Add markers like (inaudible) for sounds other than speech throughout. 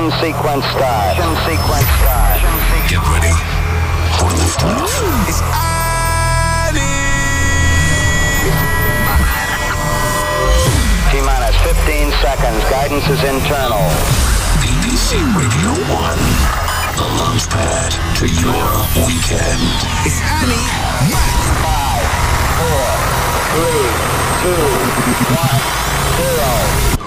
Ignition sequence start. Ignition sequence start. Get ready for liftoff. It's T minus 15 seconds. Guidance is internal. BBC Radio 1 the launch pad to your weekend. It's Annie Mac. Five, four, three, two, one, zero.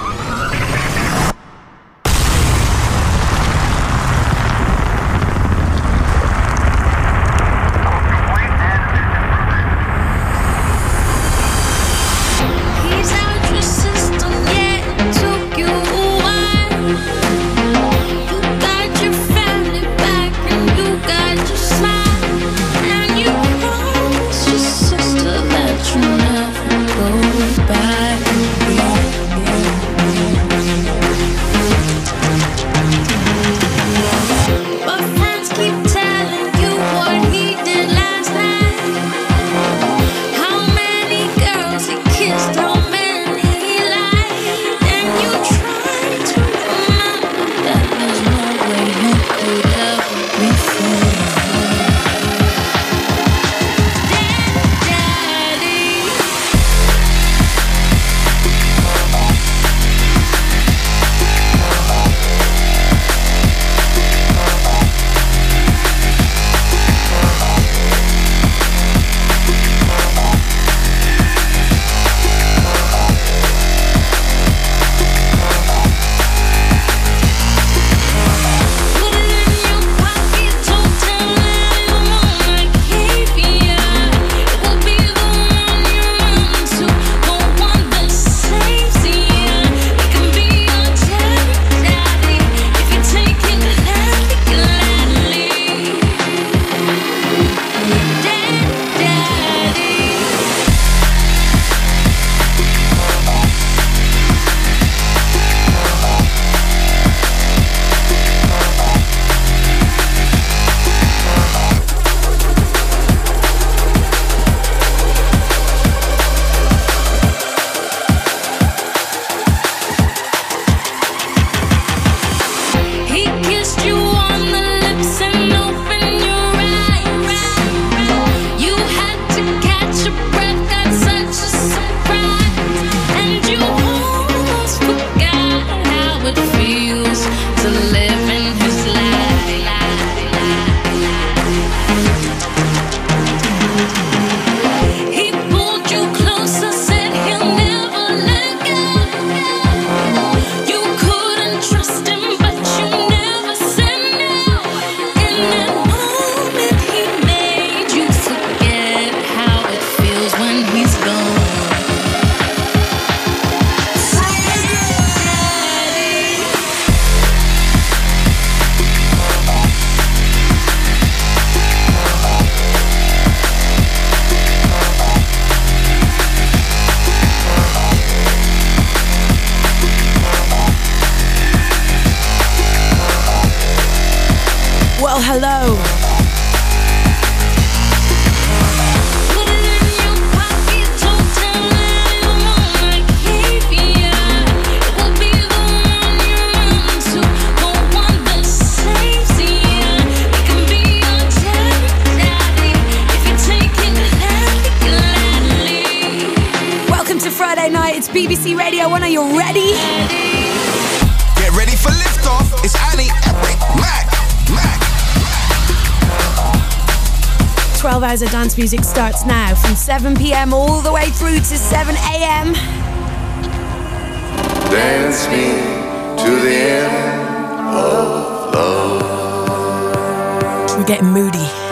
Are you ready? Get ready for liftoff. It's Annie Epic Mac. Mac. 12 hours of dance music starts now from 7 p.m. all the way through to 7 a.m. Dance me to the end of love. We're getting moody.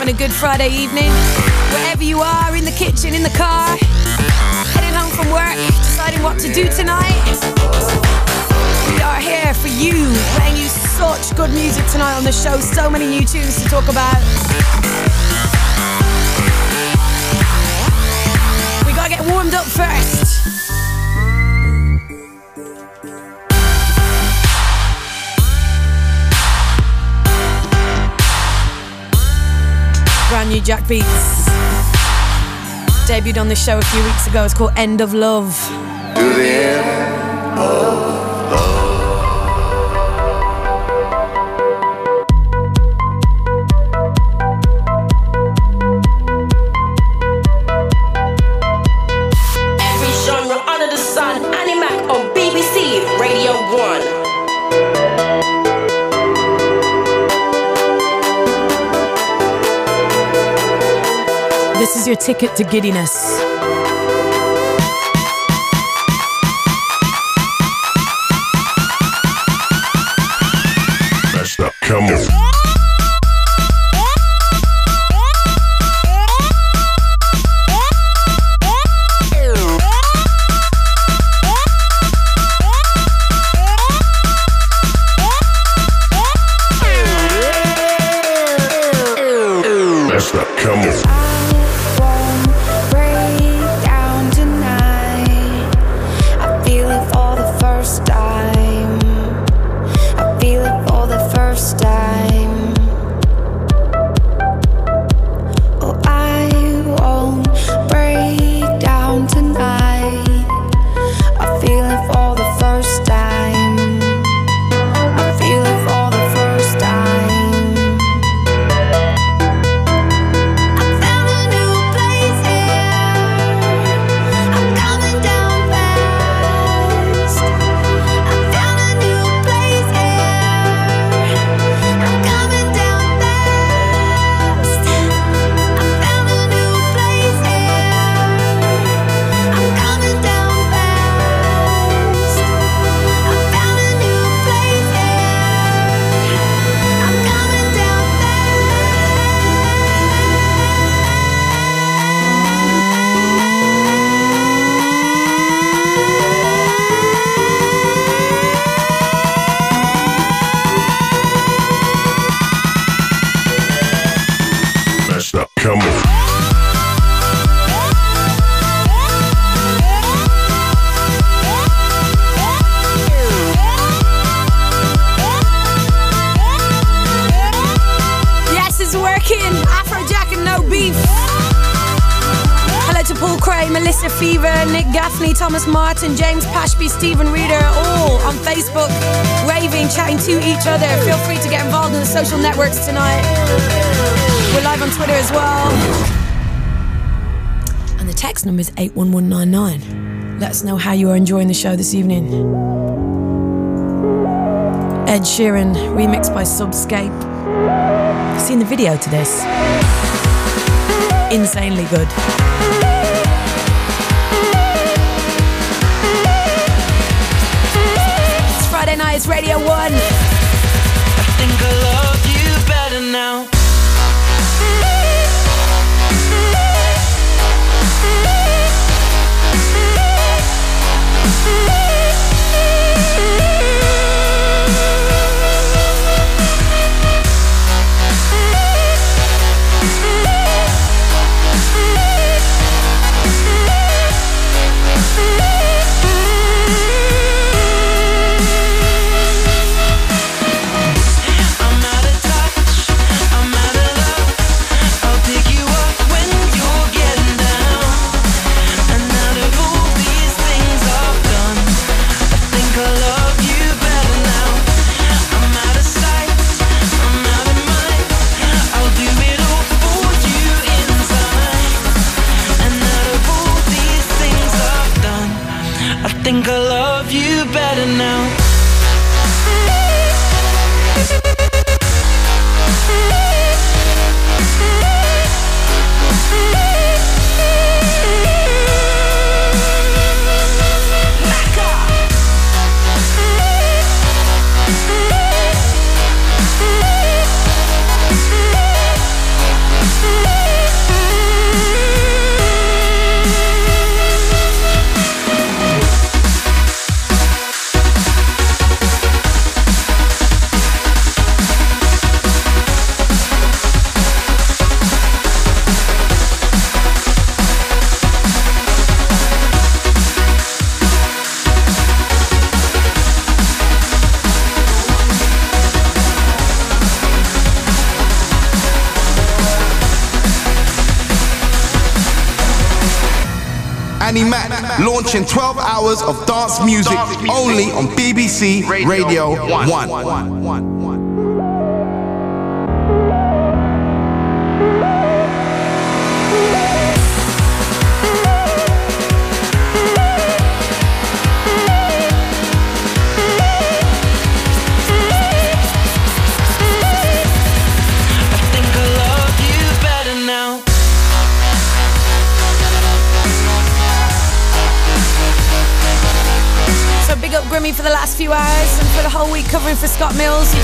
Having a good Friday evening. Wherever you are, in the kitchen, in the car, heading home from work, deciding what to do tonight. We are here for you, playing you such good music tonight on the show. So many new tunes to talk about. We gotta get warmed up first. Brand new Jack Beats. Debuted on the show a few weeks ago. It's called End of Love. Is your ticket to giddiness. Messed up. Come on. Number is 81199. Let us know how you are enjoying the show this evening. Ed Sheeran, remixed by Subscape. Seen the video to this? Insanely good. It's Friday night, it's Radio 1. I think I love you better now. Hours of dance music only on BBC Radio 1.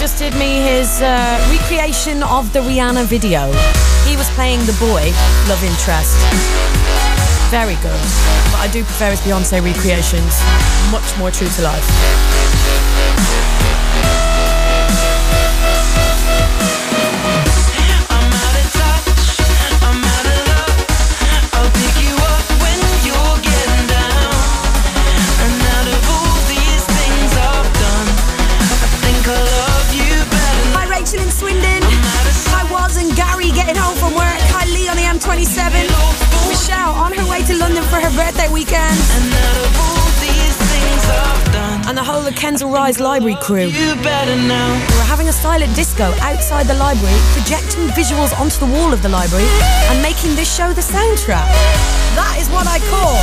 Just did me his uh, recreation of the Rihanna video. He was playing the boy, love interest. Very good. But I do prefer his Beyonce recreations. Much more true to life. And the whole of Kensal Rise Library crew. you better now. We're having a silent disco outside the library, projecting visuals onto the wall of the library, and making this show the soundtrack. That is what I call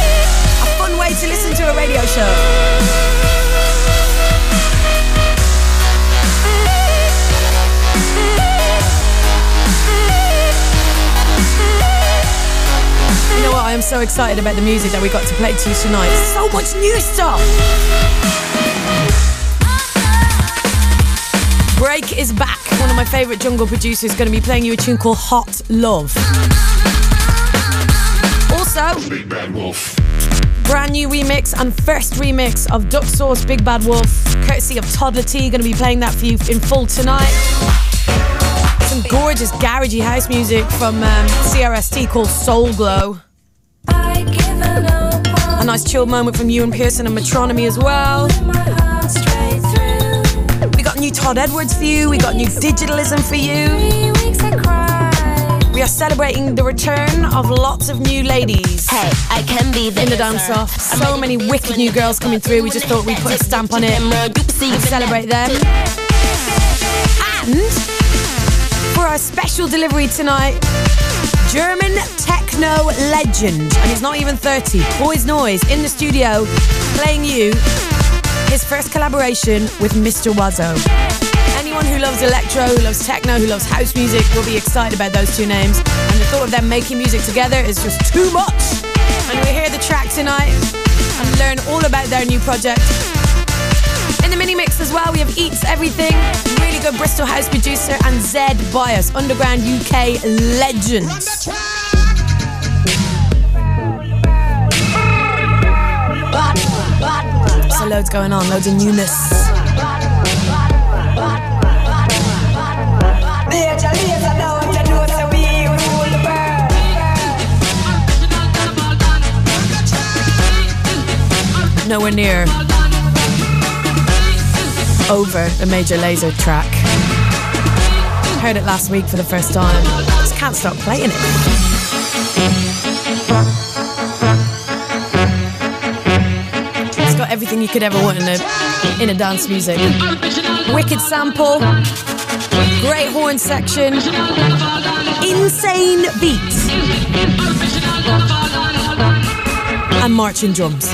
a fun way to listen to a radio show. You know what? I am so excited about the music that we got to play to you tonight. So much new stuff. Break is back. One of my favourite jungle producers is going to be playing you a tune called Hot Love. Also, Big Bad Wolf. brand new remix and first remix of Duck Sauce Big Bad Wolf, courtesy of Toddla T. Going to be playing that for you in full tonight. Some gorgeous garagey house music from um, CRST called Soul Glow. A nice chill moment from Ewan Pearson and Metronomy as well. New Todd Edwards for you. We got new digitalism for you. We are celebrating the return of lots of new ladies. Hey, I can be the in the dance off. So many wicked new girls coming through. We just thought we'd put a stamp on it and celebrate them. And for our special delivery tonight, German techno legend, and he's not even 30. Boys Noize in the studio playing you his first collaboration with Mr. Oizo. Anyone who loves electro, who loves techno, who loves house music will be excited about those two names. And the thought of them making music together is just too much. And we hear the track tonight and learn all about their new project. In the mini mix as well, we have Eats Everything, really good Bristol house producer, and Zed Bias, underground UK legend. Loads going on, loads of newness. Nowhere near over the Major Lazer track. Heard it last week for the first time. Just can't stop playing it. Everything you could ever want in a in a dance music. Wicked sample, great horn section, insane beats, and marching drums.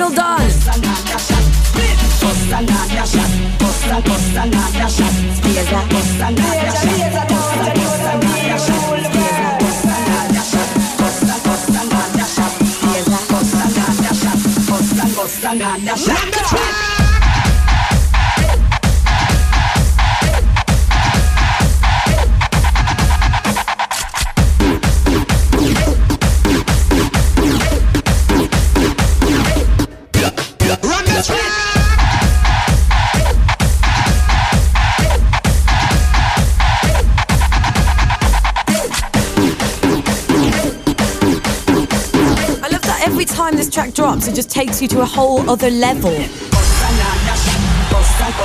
Original. I it just takes you to a whole other level. A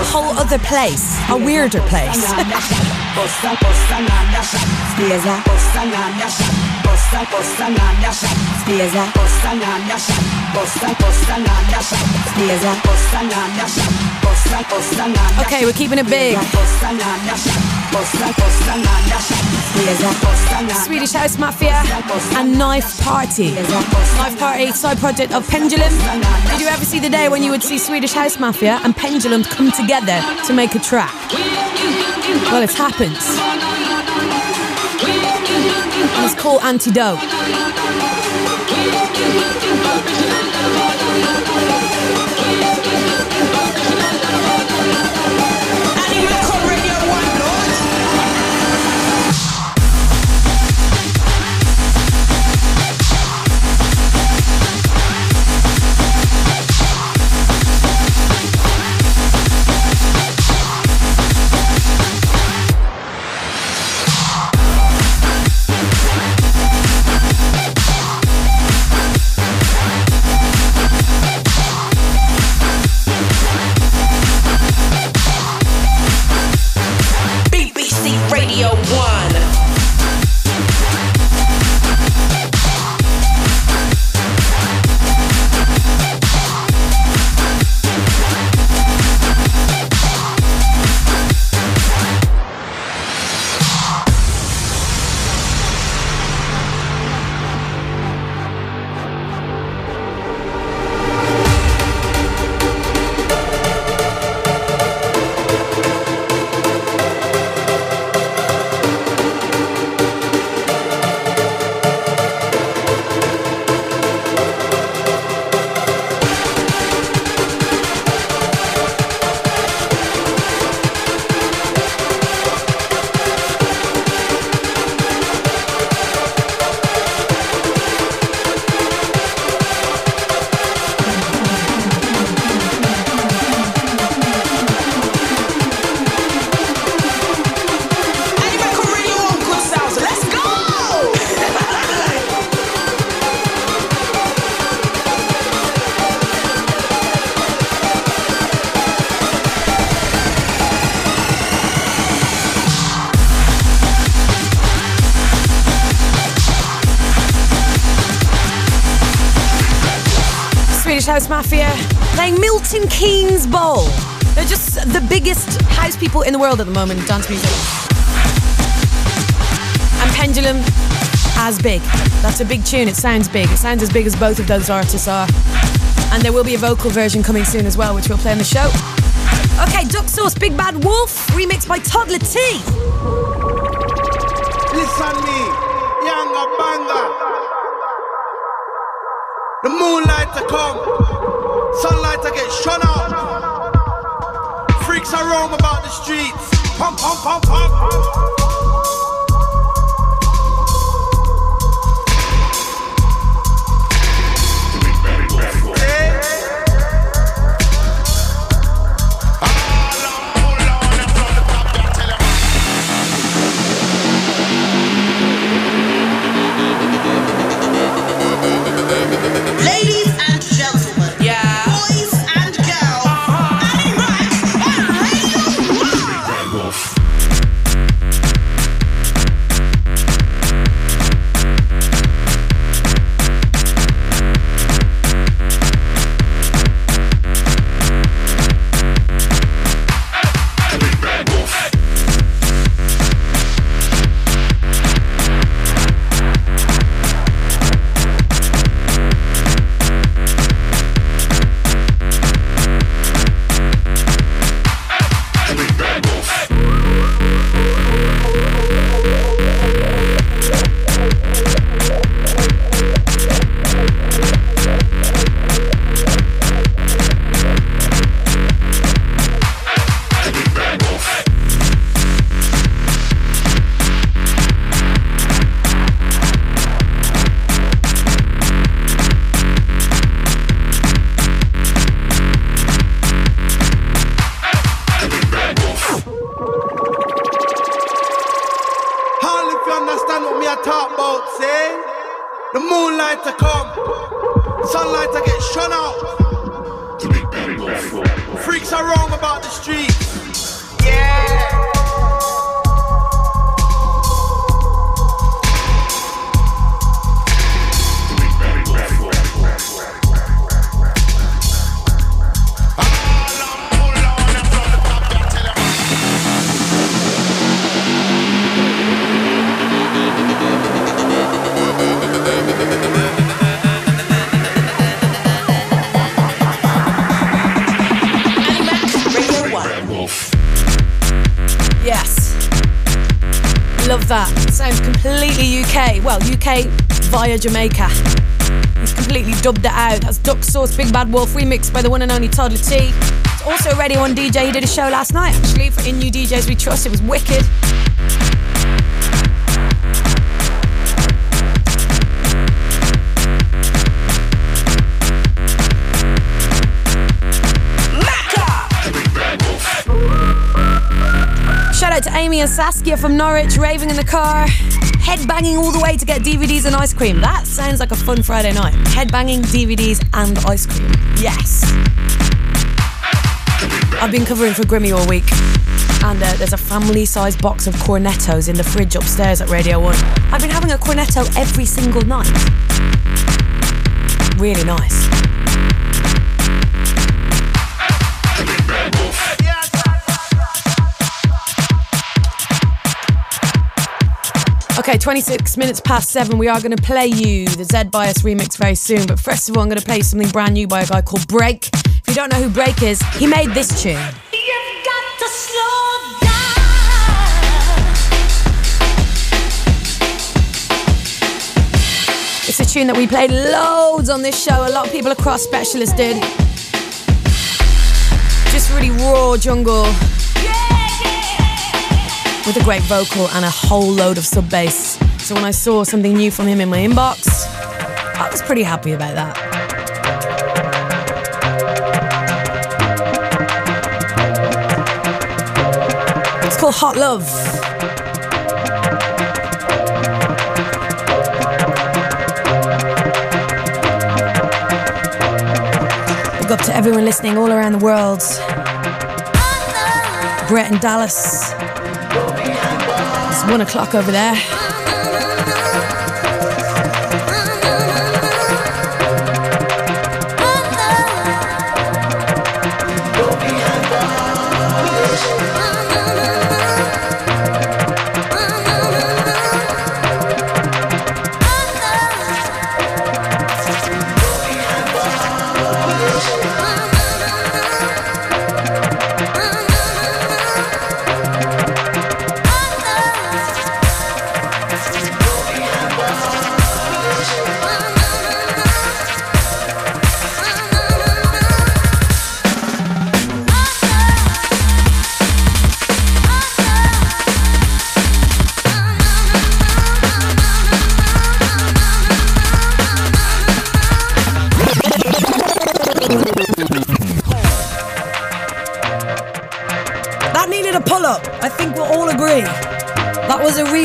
whole other place. A weirder place. (laughs) Okay, we're keeping it big. Swedish House Mafia and Knife Party. Knife Party, side project of Pendulum. Did you ever see the day when you would see Swedish House Mafia and Pendulum come together to make a track? Well, it's happened. And it's called Antidote. British House Mafia playing Milton Keynes Bowl. They're just the biggest house people in the world at the moment dance music. And Pendulum, as big. That's a big tune. It sounds big. It sounds as big as both of those artists are. And there will be a vocal version coming soon as well, which we'll play on the show. Okay, Duck Sauce, Big Bad Wolf, remixed by Toddla T. Listen me, younger banger. The moonlight to come, sunlight to get shone out. Freaks are roam about the streets. Pump, pump, pump, pump. Jamaica. He's completely dubbed it out. That's Duck Sauce Big Bad Wolf remixed by the one and only Toddla T. It's also Radio 1 DJ. He did a show last night actually for In New DJs We Trust. It was wicked. Shout out to Amy and Saskia from Norwich, raving in the car, headbanging all the way to get DVDs and ice cream. That sounds like a fun Friday night. Headbanging, DVDs, and ice cream. Yes. I've been covering for Grimmy all week, and uh, there's a family sized box of cornettos in the fridge upstairs at Radio 1. I've been having a cornetto every single night. Really nice. Okay, 26 minutes past seven. We are going to play you the Zed Bias remix very soon. But first of all, I'm going to play something brand new by a guy called Break. If you don't know who Break is, he made this tune. You've got to slow down. It's a tune that we played loads on this show. A lot of people across Specialist did. Just really raw jungle with a great vocal and a whole load of sub bass. So when I saw something new from him in my inbox, I was pretty happy about that. It's called Hot Love. Big up to everyone listening all around the world. Brett in Dallas. One o'clock over there.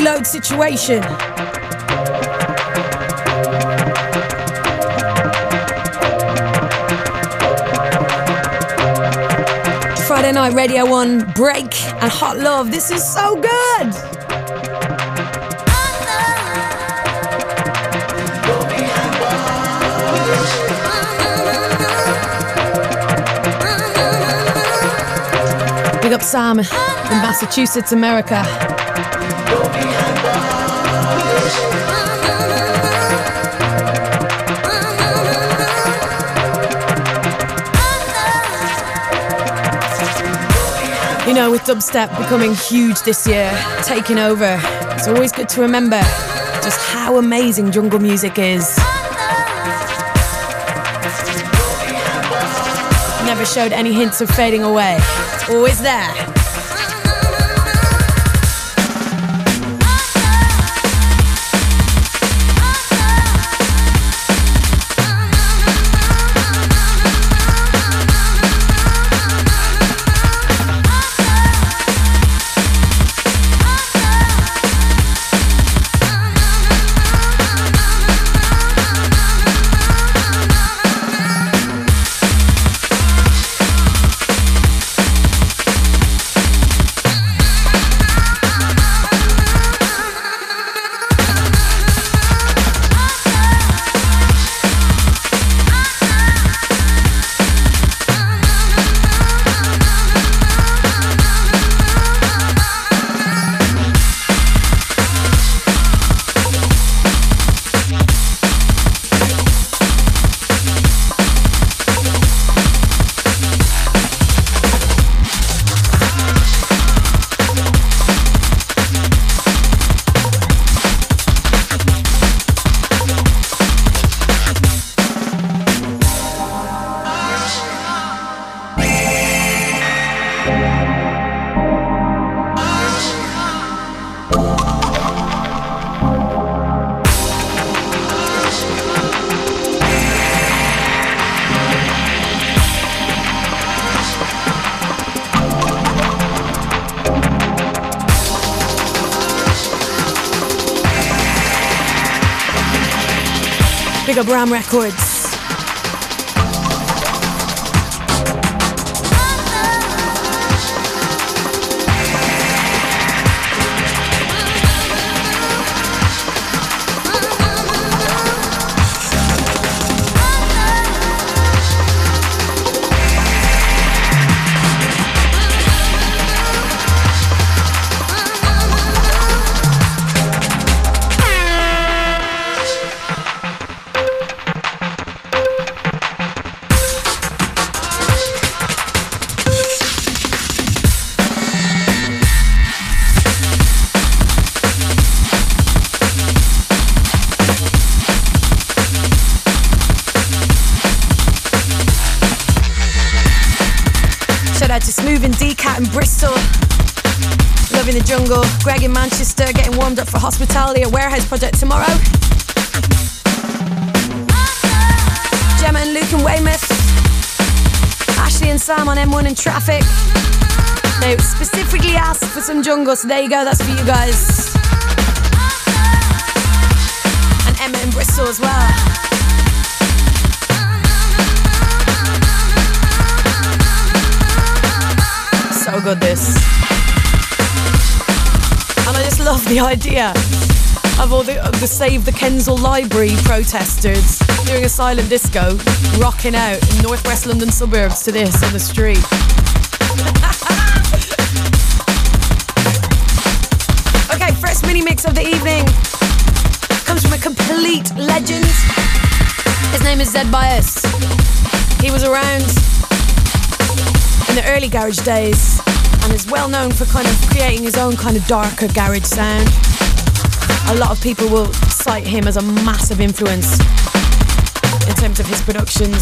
Reload situation. Friday night Radio 1 break and hot love. This is so good. Big up Sam in Massachusetts, America. With dubstep becoming huge this year, taking over, it's always good to remember just how amazing jungle music is. Never showed any hints of fading away. Always there. Records. In Manchester getting warmed up for hospitality at Warehouse Project tomorrow. Gemma and Luke in Weymouth. Ashley and Sam on M1 in traffic. They specifically asked for some jungle, so there you go, that's for you guys. And Emma in Bristol as well. So good, this. I just love the idea of all the, of the Save the Kensal Library protesters doing a silent disco, rocking out in northwest London suburbs to this on the street. (laughs) okay, first mini mix of the evening comes from a complete legend. His name is Zed Bias. He was around in the early garage days and is well known for kind of creating his own kind of darker garage sound. A lot of people will cite him as a massive influence in terms of his productions,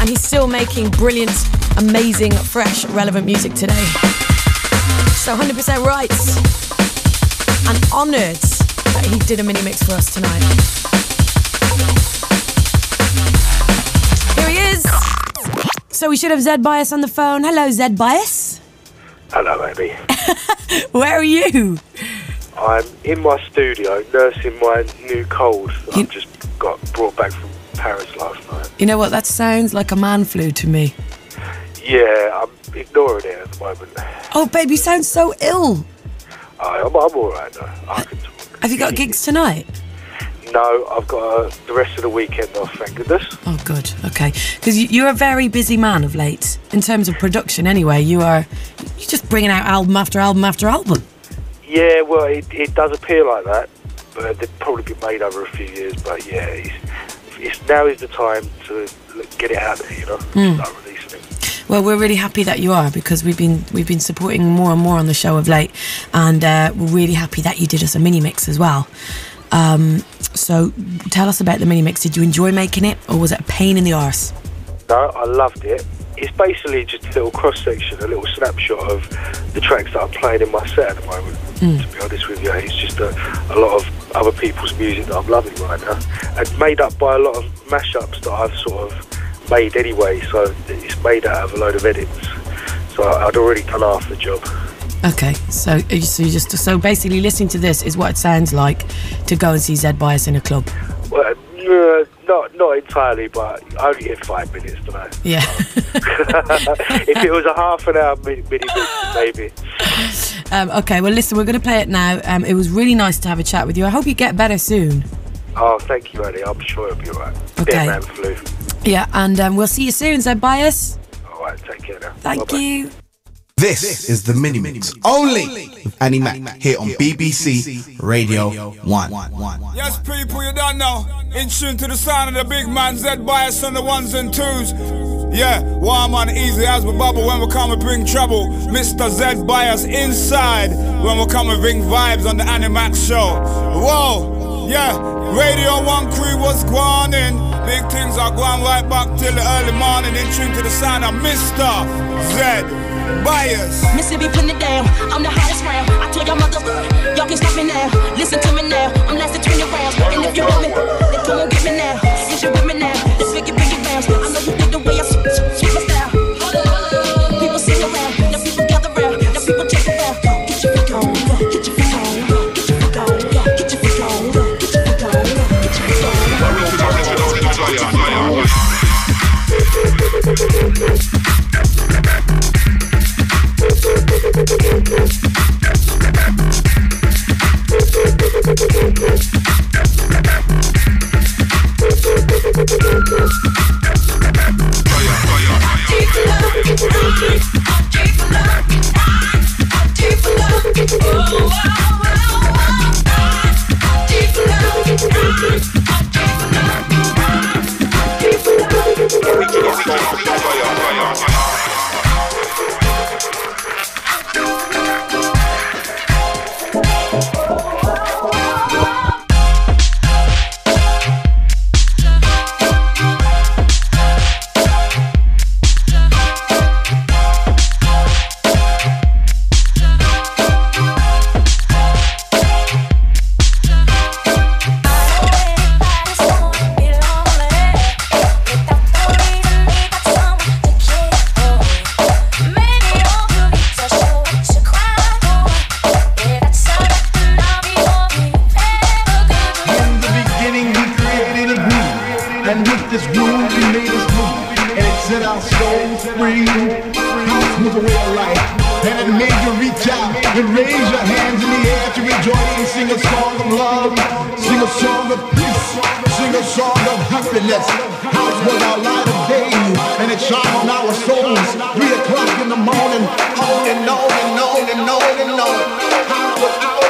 and he's still making brilliant, amazing, fresh, relevant music today. So 100% right, and honoured that he did a mini mix for us tonight. Here he is. So we should have Zed Bias on the phone. Hello, Zed Bias. (laughs) Where are you? I'm in my studio nursing my new cold that I've just got brought back from Paris last night. You know what? That sounds like a man flu to me. Yeah, I'm ignoring it at the moment. Oh, babe, you sound so ill. I, I'm, I'm all right though. I can talk. Have you got gigs tonight? No, I've got uh, the rest of the weekend off, thank goodness. Oh, good. Okay. Because you're a very busy man of late in terms of production. Anyway, you are. Bringing out album after album after album. Yeah, well, it, it does appear like that, but they've probably been made over a few years. But yeah, it's, it's now is the time to get it out there, you know, Hmm. start releasing it. Well, we're really happy that you are because we've been we've been supporting more and more on the show of late, and uh, we're really happy that you did us a mini mix as well. Um, so, tell us about the mini mix. Did you enjoy making it, or was it a pain in the arse? No, I loved it. It's basically just a little cross section, a little snapshot of the tracks that I'm playing in my set at the moment. Mm. To be honest with you, it's just a, a lot of other people's music that I'm loving right now, and made up by a lot of mashups that I've sort of made anyway. So it's made out of a load of edits. So I'd already done half the job. Okay, so so you just so basically listening to this is what it sounds like to go and see Zed Bias in a club. Well, uh, not not entirely, but I only get five minutes tonight. Yeah. (laughs) if it was a half an hour mini, mini mix, maybe. Um, okay, well listen, we're going to play it now. Um, it was really nice to have a chat with you. I hope you get better soon. Oh, thank you, Eddie. I'm sure it'll be alright. Okay. Yeah, man, flu. Yeah, and um, we'll see you soon, Zed Bias. All right, take care now. Thank you. This is the mini mix only with Annie Mac here on BBC Radio 1. Yes, people, you don't know. In tune to the sound of the big man, Zed Bias on the ones and twos. Yeah, warm and easy as we bubble when we come and bring trouble. Mr. Zed Bias inside when we come and bring vibes on the Annie Mac show. Whoa, yeah, Radio 1 crew was going in. Big things are going right back till the early morning. In tune to the sound of Mr. Z bias. Mississippi putting it down. I'm the hottest round. I told y'all mother, y'all can stop me now. Listen to me now. I'm lasting 20 rounds. And if you want me, then come on get me now. Since you with me now, In and on and on. House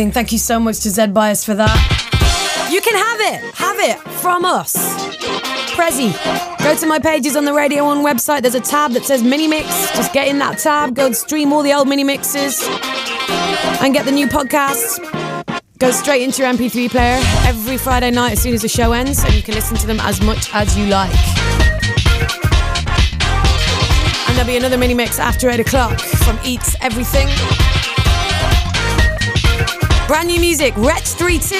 Amazing. Thank you so much to Zed Bias for that. You can have it. Have it from us. Prezi. Go to my pages on the Radio 1 website. There's a tab that says mini mix. Just get in that tab. Go and stream all the old mini mixes and get the new podcasts. Go straight into your MP3 player every Friday night as soon as the show ends, and you can listen to them as much as you like. And there'll be another mini mix after 8 o'clock from Eats Everything. Brand new music, Wretch 32.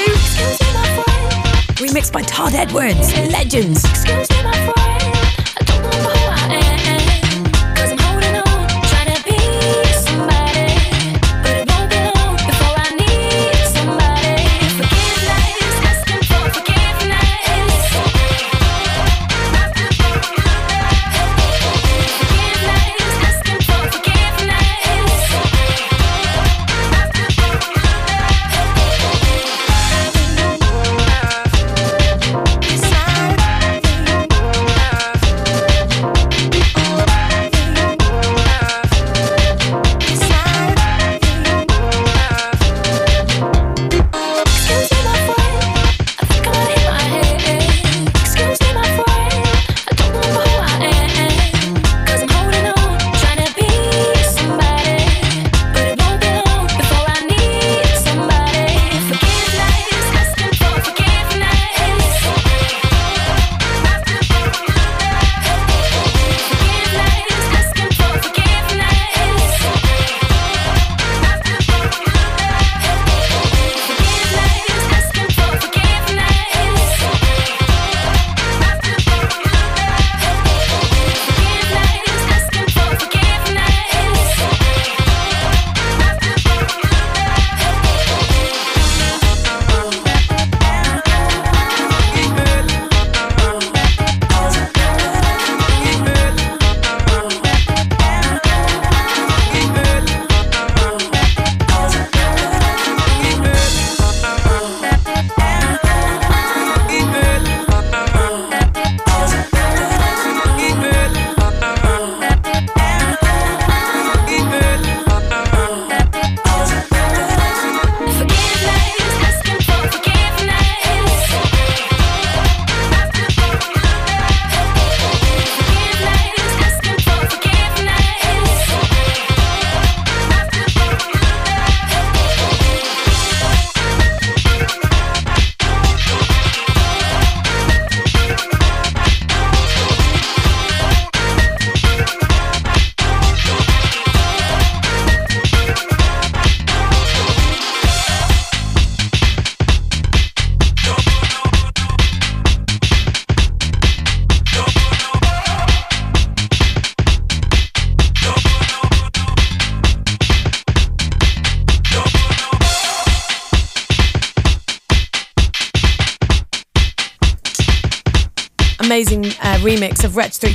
Remixed by Todd Edwards, Legends.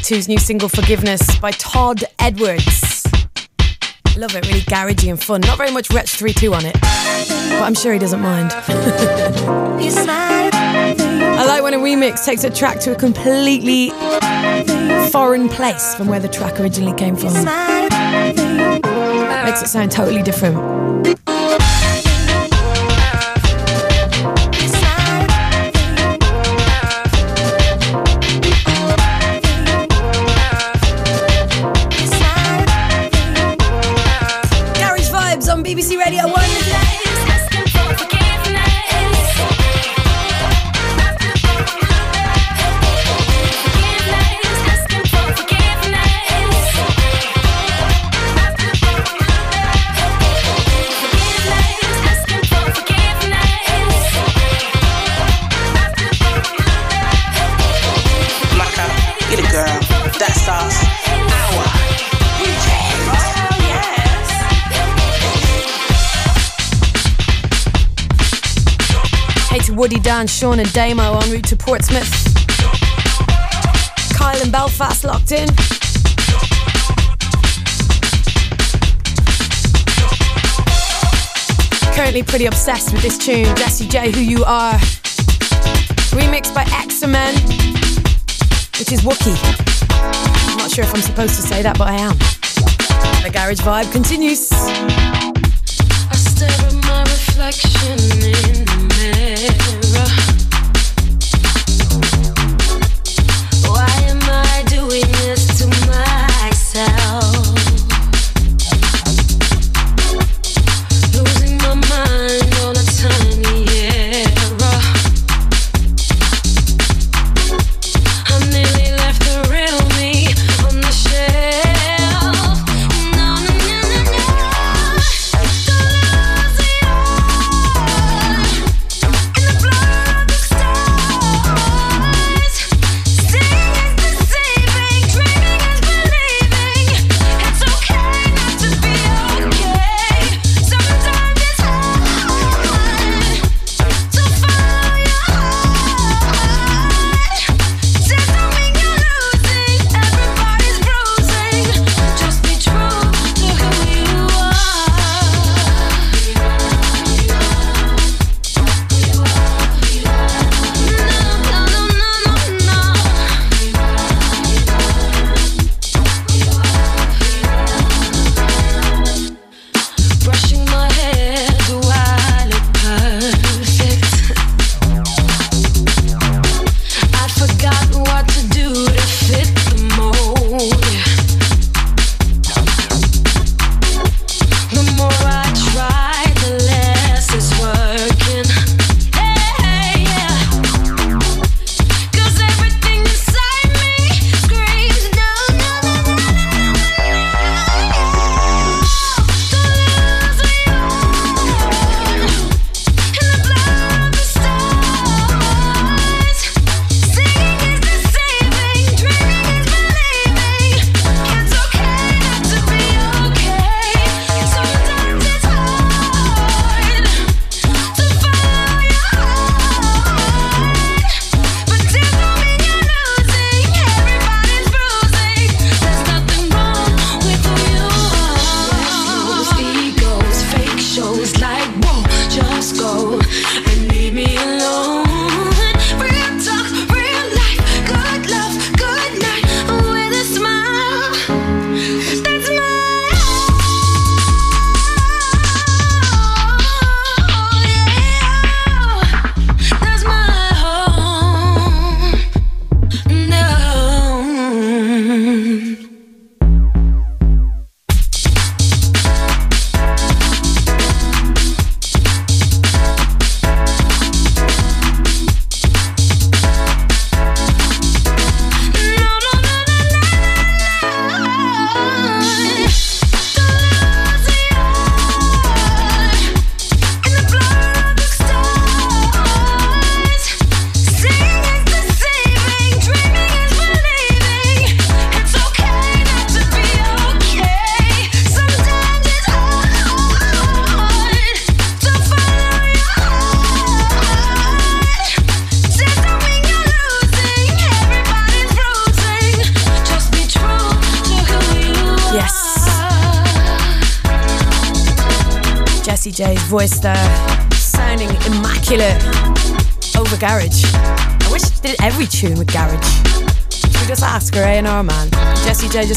32's new single Forgiveness by Todd Edwards. Love it, really garagey and fun. Not very much Wretch 32 on it, but I'm sure he doesn't mind. (laughs) I like when a remix takes a track to a completely foreign place from where the track originally came from. Makes it sound totally different. Woody, Dan, Sean, and Damo en route to Portsmouth. Kyle in Belfast locked in. Currently pretty obsessed with this tune, Jessie J, Who You Are. Remixed by X-Men, which is Wookie. I'm not sure if I'm supposed to say that, but I am. The garage vibe continues. Reflection in the mirror.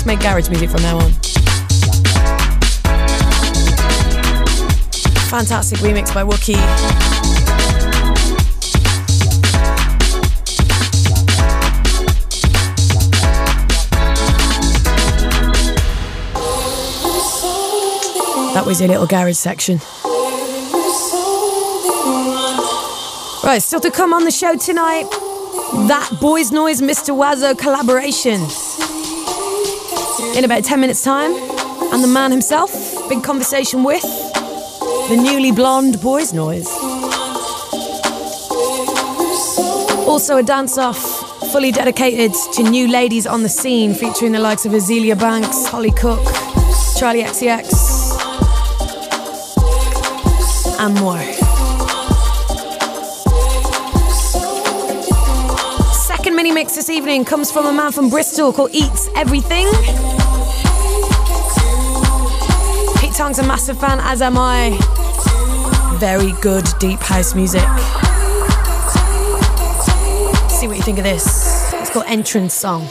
Make garage music from now on. Fantastic remix by Wookie. That was your little garage section. Right, still to come on the show tonight. That Boys Noize Mr. Oizo collaboration. In about 10 minutes' time. And the man himself, big conversation with the newly blonde Boys Noize. Also, a dance off fully dedicated to new ladies on the scene, featuring the likes of Azealia Banks, Holly Cook, Charli XCX, and more. Second mini mix this evening comes from a man from Bristol called Eats Everything. Tong's a massive fan, as am I. Very good deep house music. See what you think of this. It's called Entrance Song.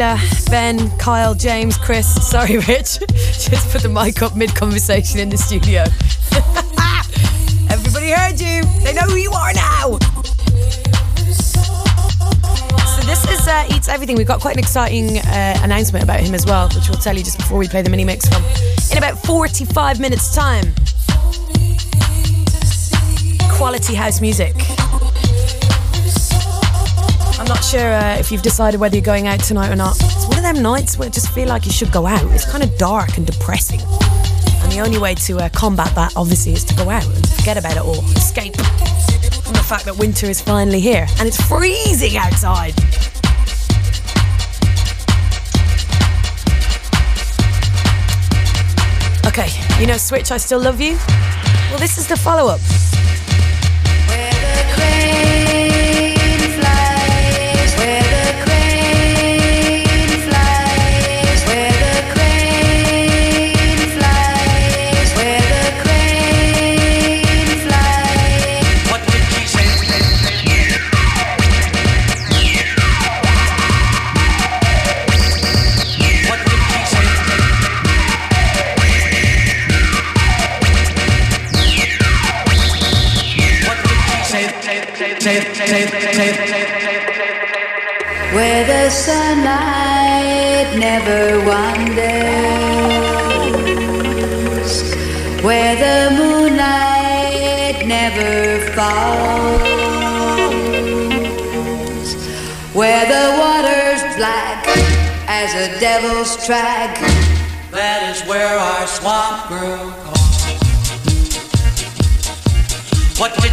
Ben, Kyle, James, Chris. (laughs) Sorry, Rich. (laughs) Just put the mic up mid conversation in the studio. (laughs) Everybody heard you. They know who you are now. So this is uh, Eats Everything. We've got quite an exciting uh, announcement about him as well, which we'll tell you just before we play the mini mix from in about 45 minutes time. Quality house music. Not sure uh, if you've decided whether you're going out tonight or not. It's one of them nights where I just feel like you should go out. It's kind of dark and depressing. And the only way to uh, combat that, obviously, is to go out and forget about it all. Escape from the fact that winter is finally here and it's freezing outside. Okay, you know Switch, I Still Love You? Well, this is the follow up. Where the sunlight never wanders, where the moonlight never falls, where the water's black as a devil's track. That is where our swamp grew. What did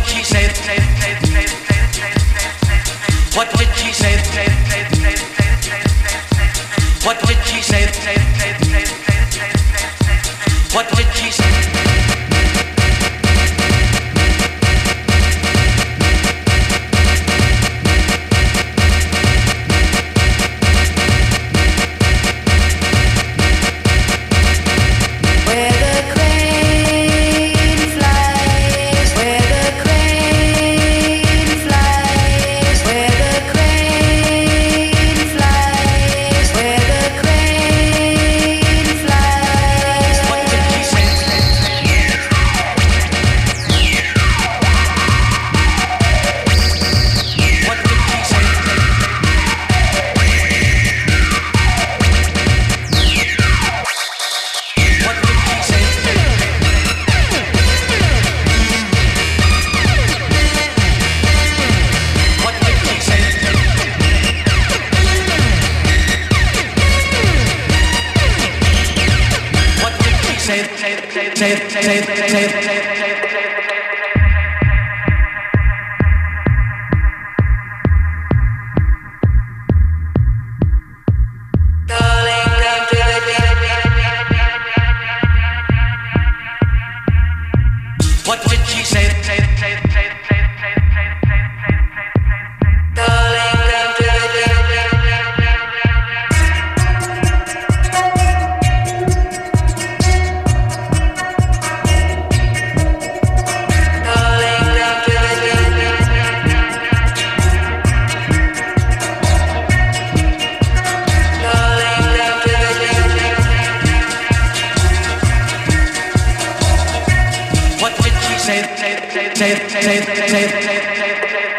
did she say? Say, say, say, say, say.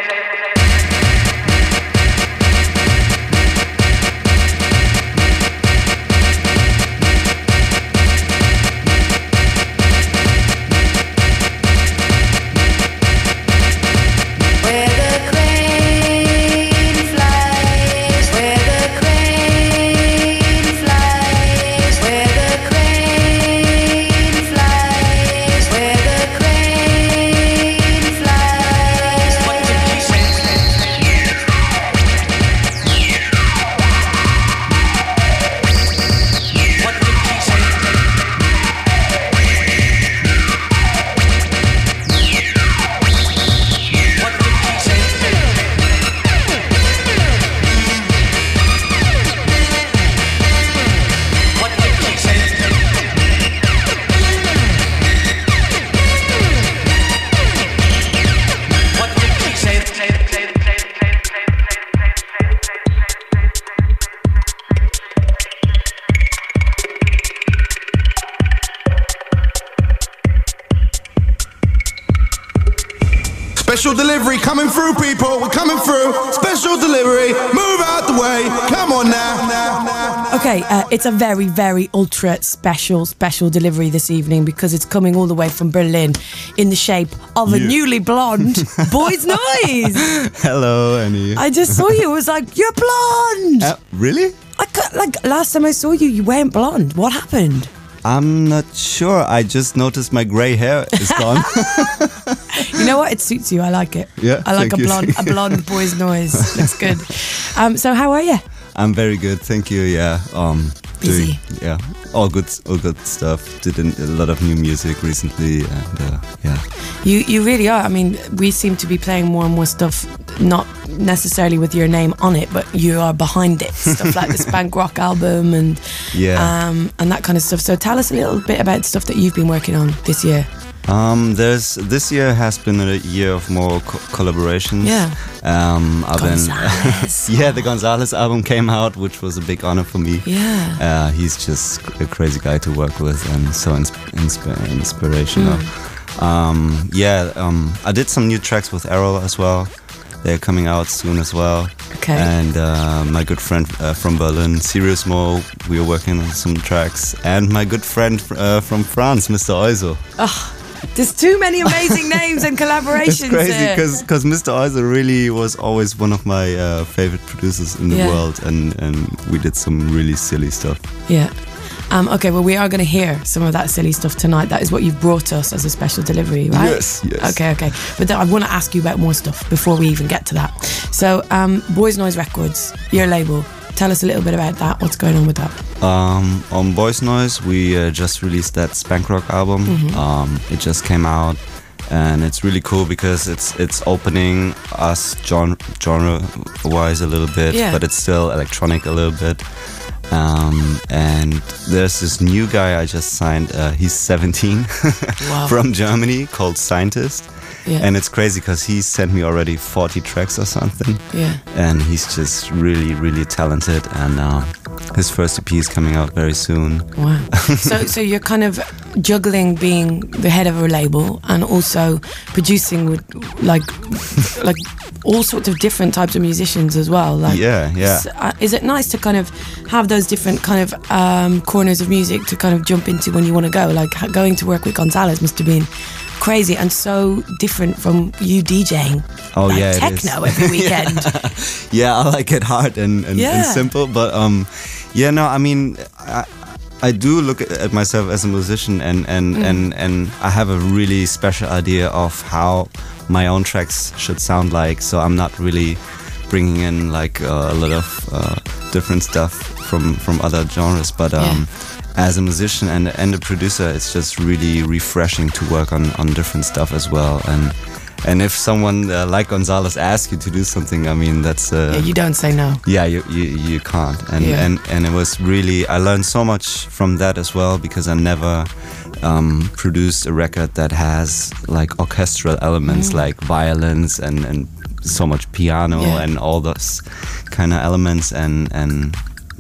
It's a very, very ultra special, special delivery this evening because it's coming all the way from Berlin in the shape of a You. newly blonde (laughs) Boys Noize. Hello, Annie. I just saw you. I was like, you're blonde. Uh, really? I got, like last time I saw you, you weren't blonde. What happened? I'm not sure. I just noticed my gray hair is gone. (laughs) (laughs) You know what? It suits you. I like it. Yeah, I like a blonde, a blonde Boys Noize. Looks good. Um, so how are you? I'm very good, thank you. Yeah, um, Busy. doing yeah, all good, all good stuff. Did a lot of new music recently, and uh, yeah, You you really are. I mean, we seem to be playing more and more stuff, not necessarily with your name on it, but you are behind it. Stuff (laughs) like this Spank Rock album and Yeah. um, and that kind of stuff. So tell us a little bit about stuff that you've been working on this year. Um, there's this year has been a year of more co- collaborations. Yeah. Um, been- (laughs) yeah, the Gonzales album came out, which was a big honor for me. Yeah. Uh, he's just a crazy guy to work with and so ins- insp- inspirational. Mm. Um, yeah, um, I did some new tracks with Erol as well. They're coming out soon as well. Okay. And uh, my good friend uh, from Berlin, Siriusmo, we are working on some tracks. And my good friend uh, from France, Mr. Oizo. Oh, there's too many amazing (laughs) names and collaborations. It's crazy because Mr. Oizo really was always one of my uh, favorite producers in the Yeah. world, and, and we did some really silly stuff. Yeah. Um, okay, well, we are going to hear some of that silly stuff tonight. That is what you've brought us as a special delivery, right? Yes, yes. Okay, okay. But then I want to ask you about more stuff before we even get to that. So, um, Boys Noize Records, your label. Tell us a little bit about that. What's going on with that? Um, on Boys Noize, we uh, just released that Spank Rock album. Mhm. Um, it just came out, and it's really cool because it's it's opening us genre genre wise a little bit, Yeah. but it's still electronic a little bit. Um, and there's this new guy I just signed. Uh, he's 17 (laughs) Wow. from Germany called SCNTST. Yeah. And it's crazy because he sent me already 40 tracks or something. Yeah. And he's just really, really talented. And uh, his first EP is coming out very soon. Wow. (laughs) so, so you're kind of juggling being the head of a label and also producing with like, like all sorts of different types of musicians as well. Like, Yeah, yeah. uh, is it nice to kind of have those different kind of um, corners of music to kind of jump into when you want to go? Like going to work with Gonzales must have been crazy and so different from you DJing. Oh like yeah, techno every (laughs) weekend. (laughs) yeah, I like it hard and, and, Yeah. and simple, but um, yeah, no, I mean, I, I do look at myself as a musician, and and Mm. and and I have a really special idea of how my own tracks should sound like. So I'm not really bringing in like uh, a lot of uh, different stuff from from other genres, but um, as a musician and and a producer, it's just really refreshing to work on on different stuff as well. And and if someone uh, like Gonzales asks you to do something, I mean that's uh, Yeah, you don't say no. yeah you, you you can't and Yeah. and and it was really i learned so much from that as well because i never um, produced a record that has like orchestral elements Mm. like violins and and so much piano Yeah. and all those kind of elements and and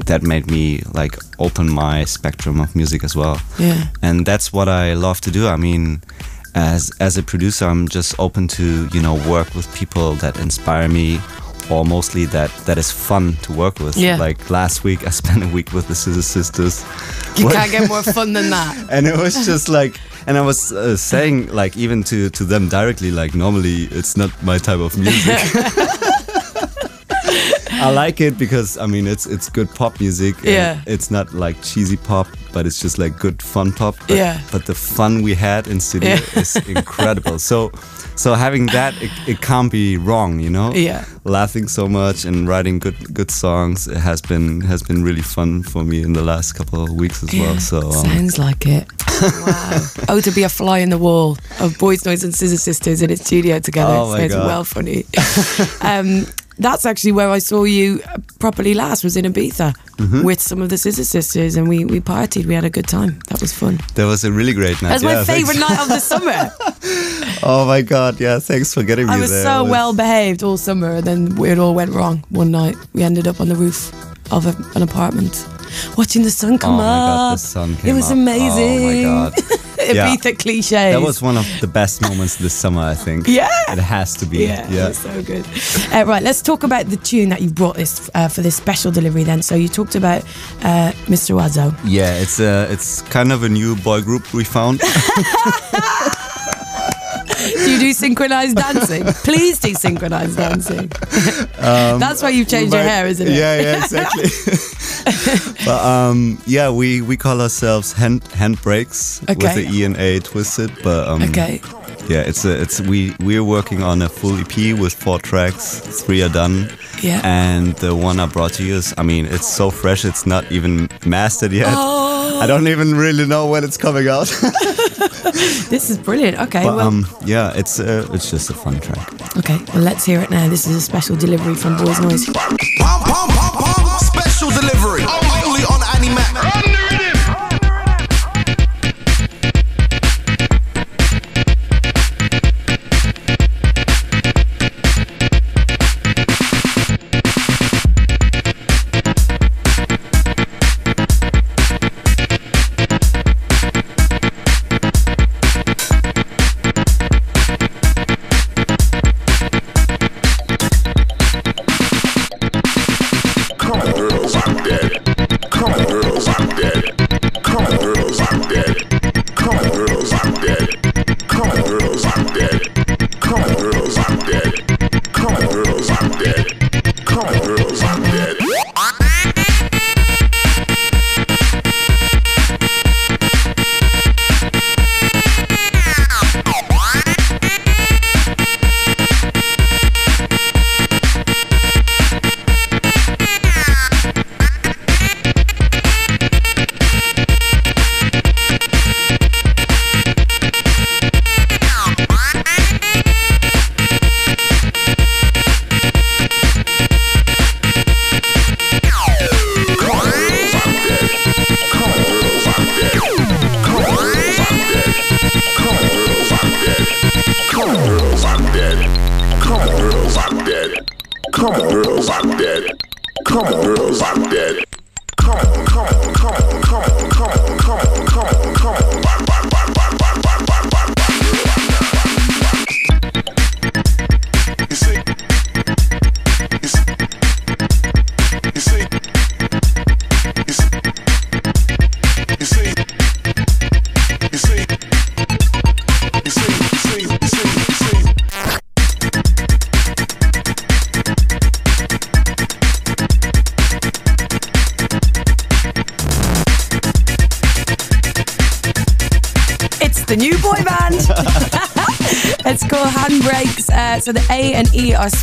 that made me like open my spectrum of music as well Yeah. and that's what I love to do. I mean, as as a producer, I'm just open to you know work with people that inspire me, or mostly that that is fun to work with. Yeah. Like last week, I (laughs) spent a week with the Scissor Sisters. You What- can't get more (laughs) fun than that. and it was just like and i was uh, saying like even to to them directly like normally it's not my type of music (laughs) i like it because i mean it's it's good pop music Yeah. it's not like cheesy pop but it's just like good fun pop but, Yeah. but the fun we had in studio Yeah. is (laughs) incredible so so having that it, it can't be wrong you know Yeah. laughing so much and writing good good songs it has been has been really fun for me in the last couple of weeks as well Yeah, so um, Sounds like it. Wow. oh, to be a fly in the wall of Boys Noize and Scissor Sisters in a studio together. Oh my Sounds God. well funny. (laughs) um, that's actually where I saw you uh, properly last, was in Ibiza Mhm. with some of the Scissor Sisters, and we, we partied. We had a good time. That was fun. That was a really great night. That's my Yeah, thanks. favourite night of the (laughs) summer. Oh my god, yeah, thanks for getting me I was there. so was- well behaved all summer, and then it all went wrong one night. We ended up on the roof of a, an apartment, watching the sun come oh my god, up. the sun it was up. amazing. Oh (laughs) (laughs) god. Yeah. Cliches. That was one of the best moments this summer, I think. (laughs) Yeah. It has to be. Yeah, that's so good. Uh, right, let's talk about the tune that you brought this uh, for this special delivery. Then, so you talked about uh, Mr. Oizo. Yeah, it's a, it's kind of a new boy group we found. (laughs) (laughs) Do you do synchronized dancing? Please do synchronized dancing. Um, That's why you've changed your hair, isn't it? Yeah, yeah, exactly. (laughs) but um, yeah, we, we call ourselves hand Handbraekes with the E and A twisted. But um, Okay. Yeah, it's a, it's we we're working on a full EP with four tracks. Three are done. Yeah. And the one I brought to you is, I mean, it's so fresh. It's not even mastered yet. Oh. I don't even really know when it's coming out. (laughs) This is brilliant. Okay, but well, um, yeah, it's uh, it's just a fun track. okay, well, let's hear it now. This is a special delivery from Boys Noize.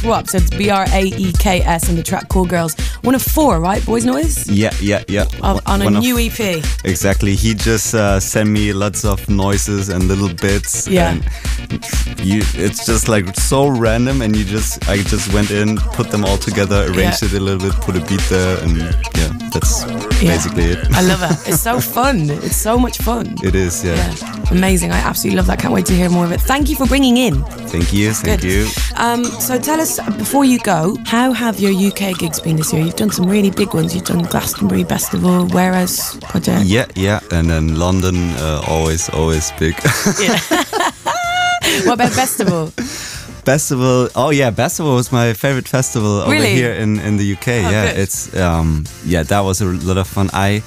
So it's B R A E K S and the track Cool Girls. One of four, right? Boys Noize? Yeah, yeah, yeah. On a One of- new EP. Exactly. He just uh, sent me lots of noises and little bits. Yeah. And you, it's just like so random, and you just, I just went in, put them all together, arranged Yeah. it a little bit, put a beat there, and yeah, that's Yeah. basically it. I love it. (laughs) It's so fun. It's so much fun. It is, yeah. Amazing. I absolutely love that. Can't wait to hear more of it. Thank you for bringing in. Thank you, thank Good. you. Um, so tell us before you go, how have your UK gigs been this year? You've done some really big ones. You've done Glastonbury Festival, Warehouse Project. Yeah, yeah, and then London, uh, always, always big. (laughs) What about Bestival? Bestival. Oh yeah, Bestival was my favorite festival over here in, in the UK. Oh, yeah, good. it's um yeah that was a lot of fun. I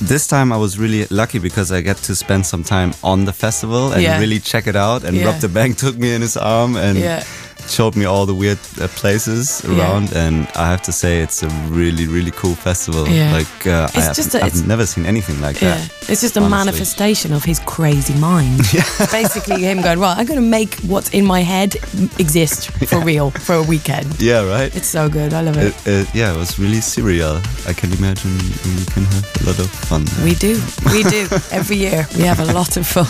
this time I was really lucky because I get to spend some time on the festival and Yeah. really check it out. And Yeah. Rob da Bank took me in his arm and Yeah. Showed me all the weird uh, places Yeah. around. And I have to say it's a really really cool festival. Yeah. Like uh, I have, a- I've never seen anything like Yeah, that. it's just a honestly. manifestation of his crazy mind. (laughs) It's basically him going, right, I'm going to make what's in my head exist (laughs) for real for a weekend. Yeah, right. It's so good. I love it. It, it, yeah, it was really surreal. I can imagine you can have a lot of fun. there. We do. We do. Every year we have a lot of fun.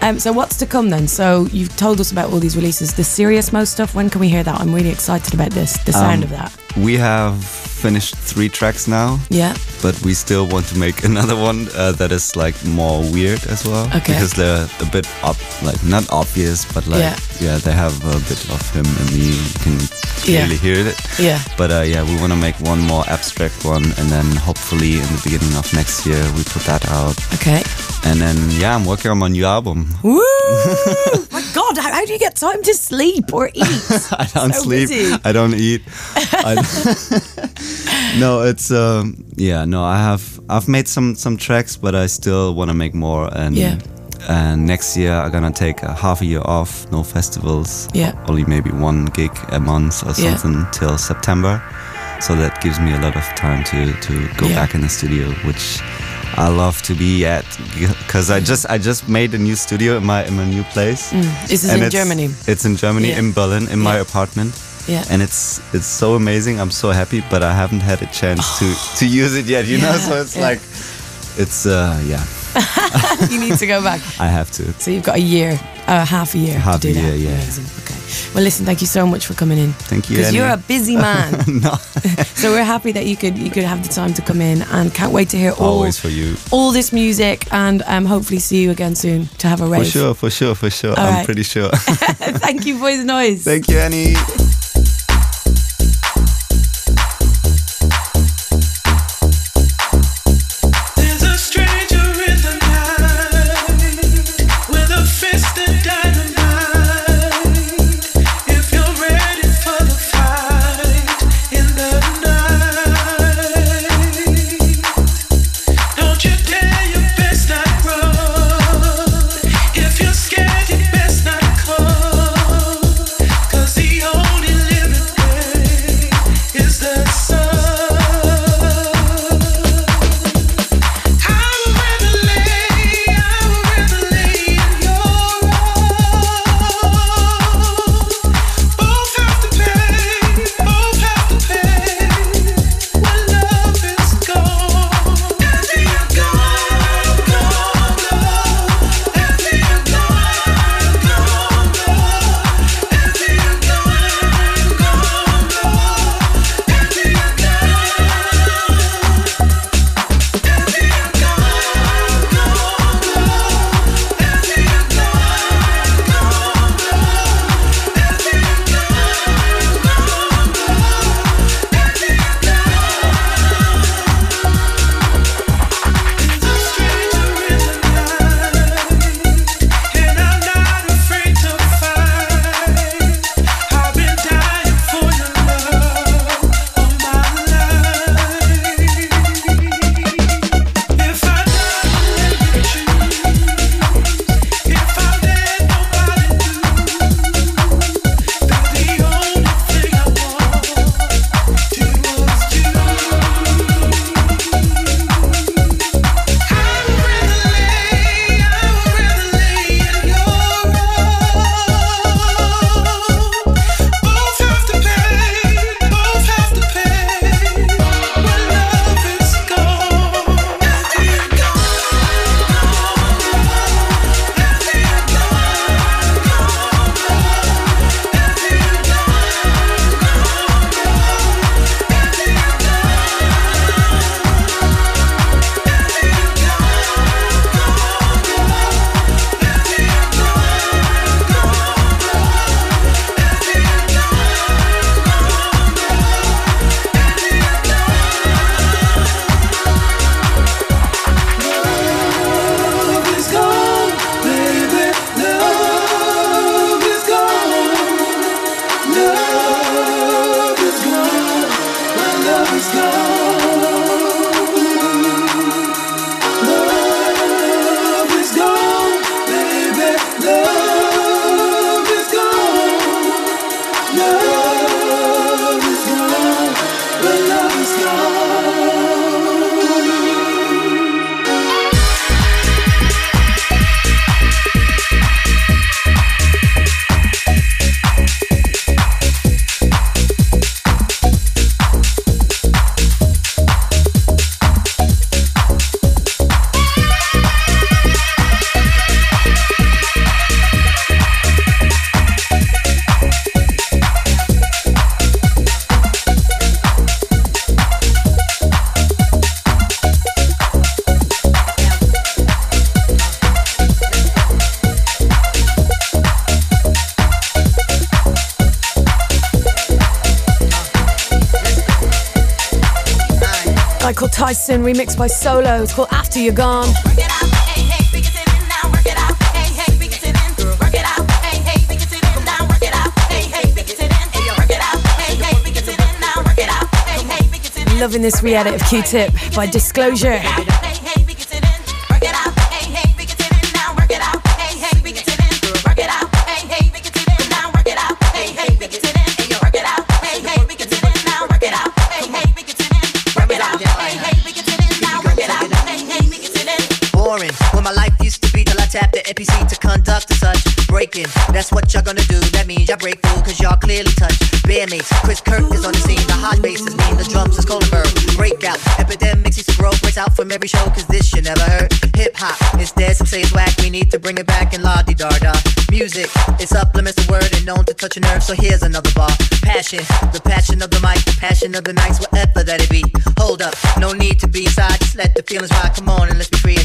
(laughs) um, so what's to come then? So you've told us about all these releases. The serious mo stuff, when can we hear that? I'm really excited about this, the sound Um, of that. We have finished three tracks now. Yeah. But we still want to make (laughs) another one uh, that is like more weird as well. Okay. Because they're a bit up, like not obvious, but like Yeah. yeah, they have a bit of him and me. You can Yeah. clearly hear it. Yeah. But uh, yeah, we want to make one more abstract one, and then hopefully in the beginning of next year we put that out. Okay. And then yeah, I'm working on my new album. Woo! (laughs) my God, how, how do you get time to sleep or eat? (laughs) I don't So sleep. busy. I don't eat. I, no, it's um yeah, no, I have I've made some some tracks but I still want to make more and Yeah. and next year I'm gonna take a half a year off, no festivals. Yeah. Only maybe one gig a month or Yeah. something till September. So that gives me a lot of time to to go Yeah. back in the studio, which I love to be at because I just I just made a new studio in my in my new place. Mm. This is And in Germany. It's in Germany, Yeah. in Berlin, in my apartment. Yeah. And it's it's so amazing. I'm so happy, but I haven't had a chance to (gasps) to use it yet. You know, so it's yeah. like it's uh yeah. (laughs) you need to go back. (laughs) I have to. So you've got a year, uh, half a year Half to a year, that. yeah. Amazing. Okay. Well, listen, thank you so much for coming in. Thank you. Because you're a busy man. (laughs) no, so we're happy that you could you could have the time to come in, and can't wait to hear all always for you. all this music, and um, hopefully see you again soon to have a For sure, for sure, for sure. All I'm right. pretty sure. thank you, Boys Noize. Thank you, Annie. Called remixed by Solo. It's called After You're Gone. Loving this re edit of Q Tip by Disclosure. Y'all gonna do. That means y'all break through, cause y'all clearly touch. Bandmates, Chris Kirk is on the scene. The hot bass is mean, the drums is Kohlenberg. Breakout, epidemics used to grow, breaks out from every show, cause this shit never hurt. Hip hop is dead, some say it's whack. We need to bring it back and la di da da. Music, it supplements the word and known to touch a nerve, so here's another bar. Passion, the passion of the mic, the passion of the nights, whatever that it be. Hold up, no need to be inside, just let the feelings ride. Come on and let's be free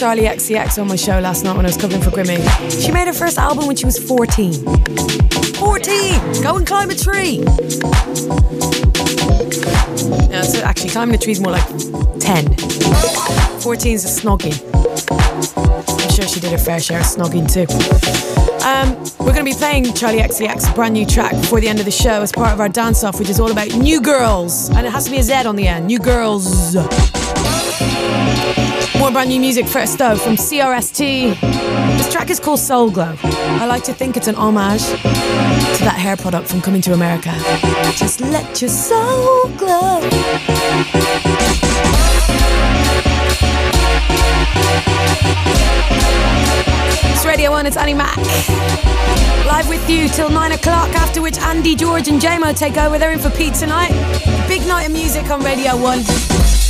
Charli XCX on my show last night when I was covering for Grimmy. She made her first album when she was 14. 14! Go and climb a tree! No, so actually, climbing a tree is more like 10. 14 is a snogging. I'm sure she did her fair share of snogging too. Um, we're going to be playing Charli XCX, a brand new track before the end of the show as part of our dance off, which is all about new girls. And it has to be a Z on the end. New girls. More brand new music first though from CRST. This track is called Soul Glow. I like to think it's an homage to that hair product from Coming to America. Just let your soul glow. It's Radio 1, it's Annie Mac. Live with you till 9 o'clock, after which Andy, George, and JMO take over. They're in for Pete tonight. Big night of music on Radio 1.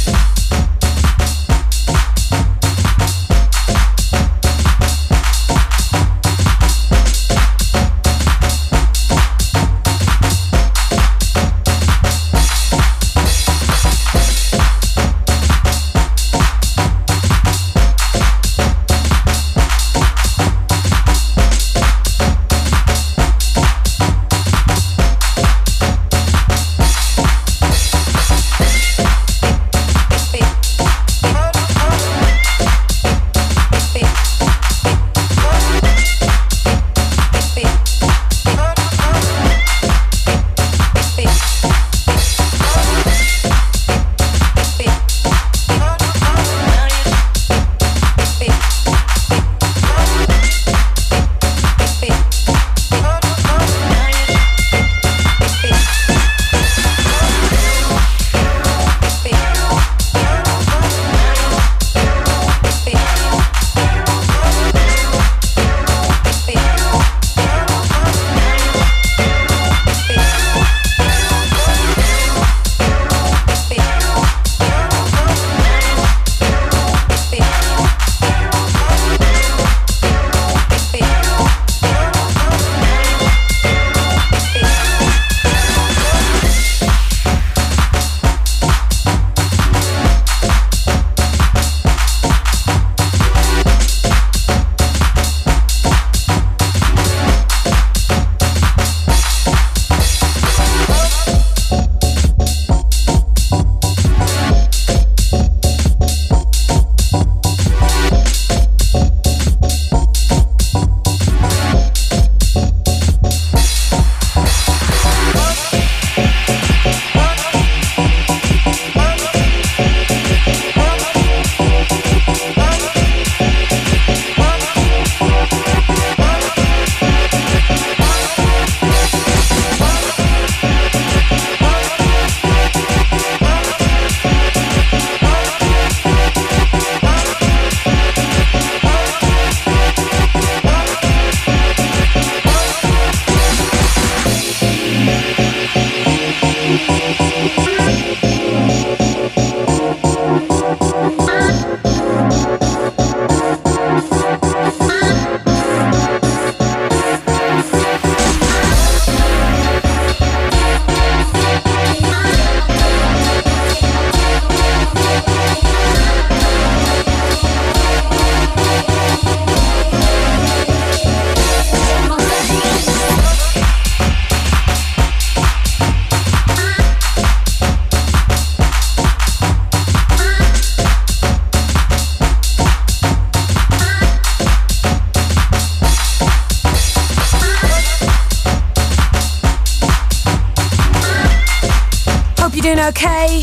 Okay.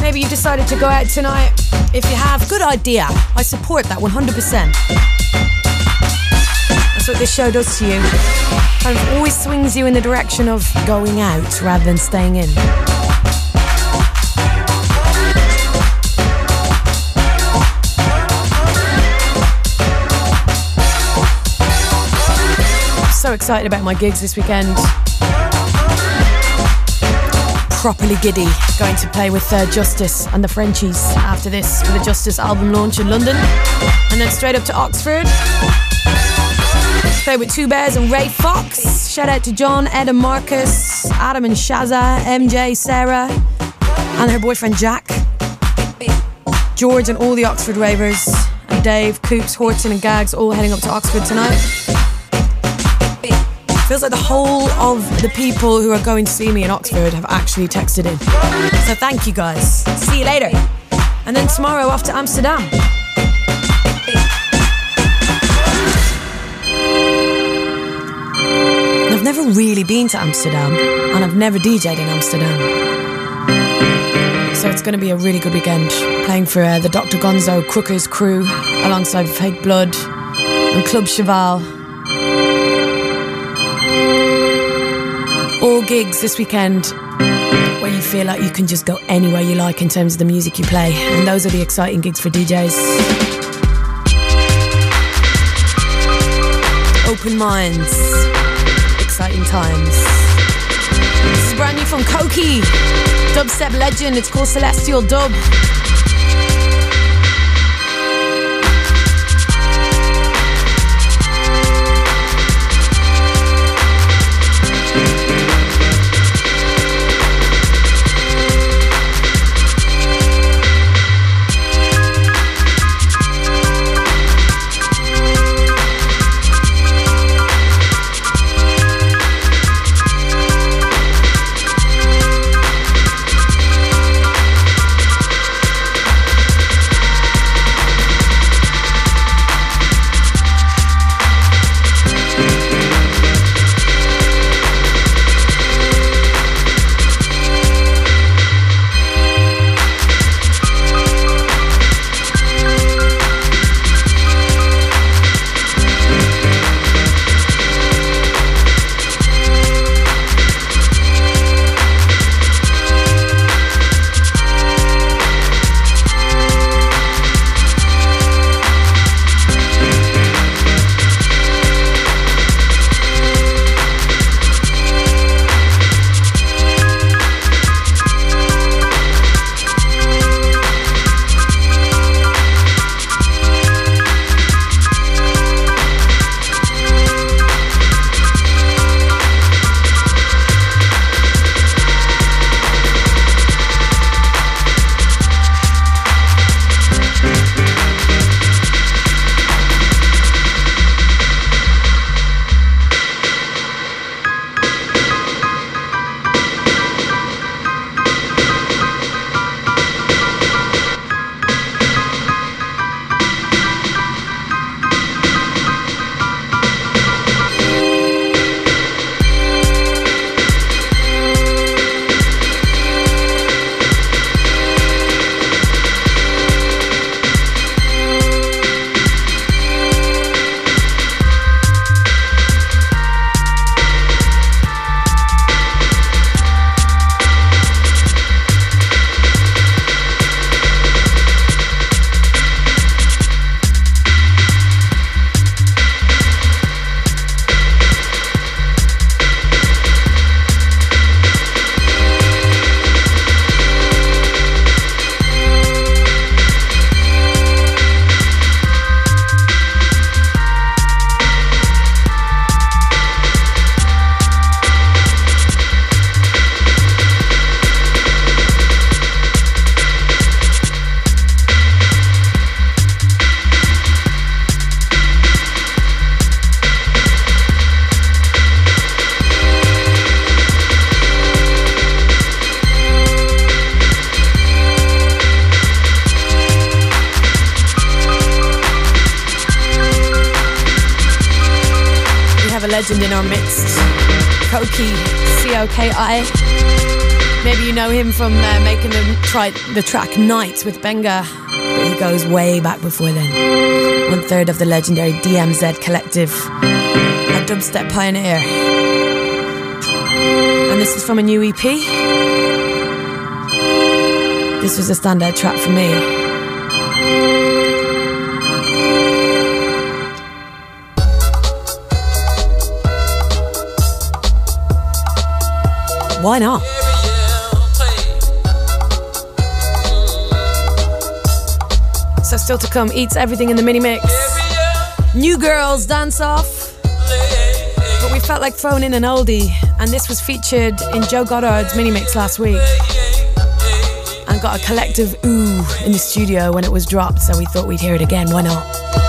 Maybe you decided to go out tonight. If you have, good idea. I support that 100%. That's what this show does to you. Kind of always swings you in the direction of going out rather than staying in. So excited about my gigs this weekend. Properly giddy. Going to play with uh, Justice and the Frenchies after this for the Justice album launch in London. And then straight up to Oxford. Play with Two Bears and Ray Fox. Shout out to John, Ed, and Marcus, Adam and Shaza, MJ, Sarah, and her boyfriend Jack. George and all the Oxford ravers. And Dave, Coops, Horton, and Gags all heading up to Oxford tonight. Feels like the whole of the people who are going to see me in Oxford have actually texted in. So thank you guys. See you later. And then tomorrow off to Amsterdam. I've never really been to Amsterdam and I've never DJ'd in Amsterdam. So it's going to be a really good weekend playing for uh, the Dr. Gonzo Crookers crew alongside Fake Blood and Club Cheval. Gigs this weekend where you feel like you can just go anywhere you like in terms of the music you play. And those are the exciting gigs for DJs. Open minds, exciting times. This is brand new from Coki, dubstep legend. It's called Celestial Dub. Legend in our midst. Coki, C O K I. Maybe you know him from uh, making the, try, the track Night with Benga, but he goes way back before then. One third of the legendary DMZ collective, a dubstep pioneer. And this is from a new EP. This was a standout track for me. Why not? So still to come, eats everything in the mini mix. New girls dance off. But we felt like throwing in an oldie, and this was featured in Joe Goddard's mini mix last week. And got a collective ooh in the studio when it was dropped, so we thought we'd hear it again. Why not?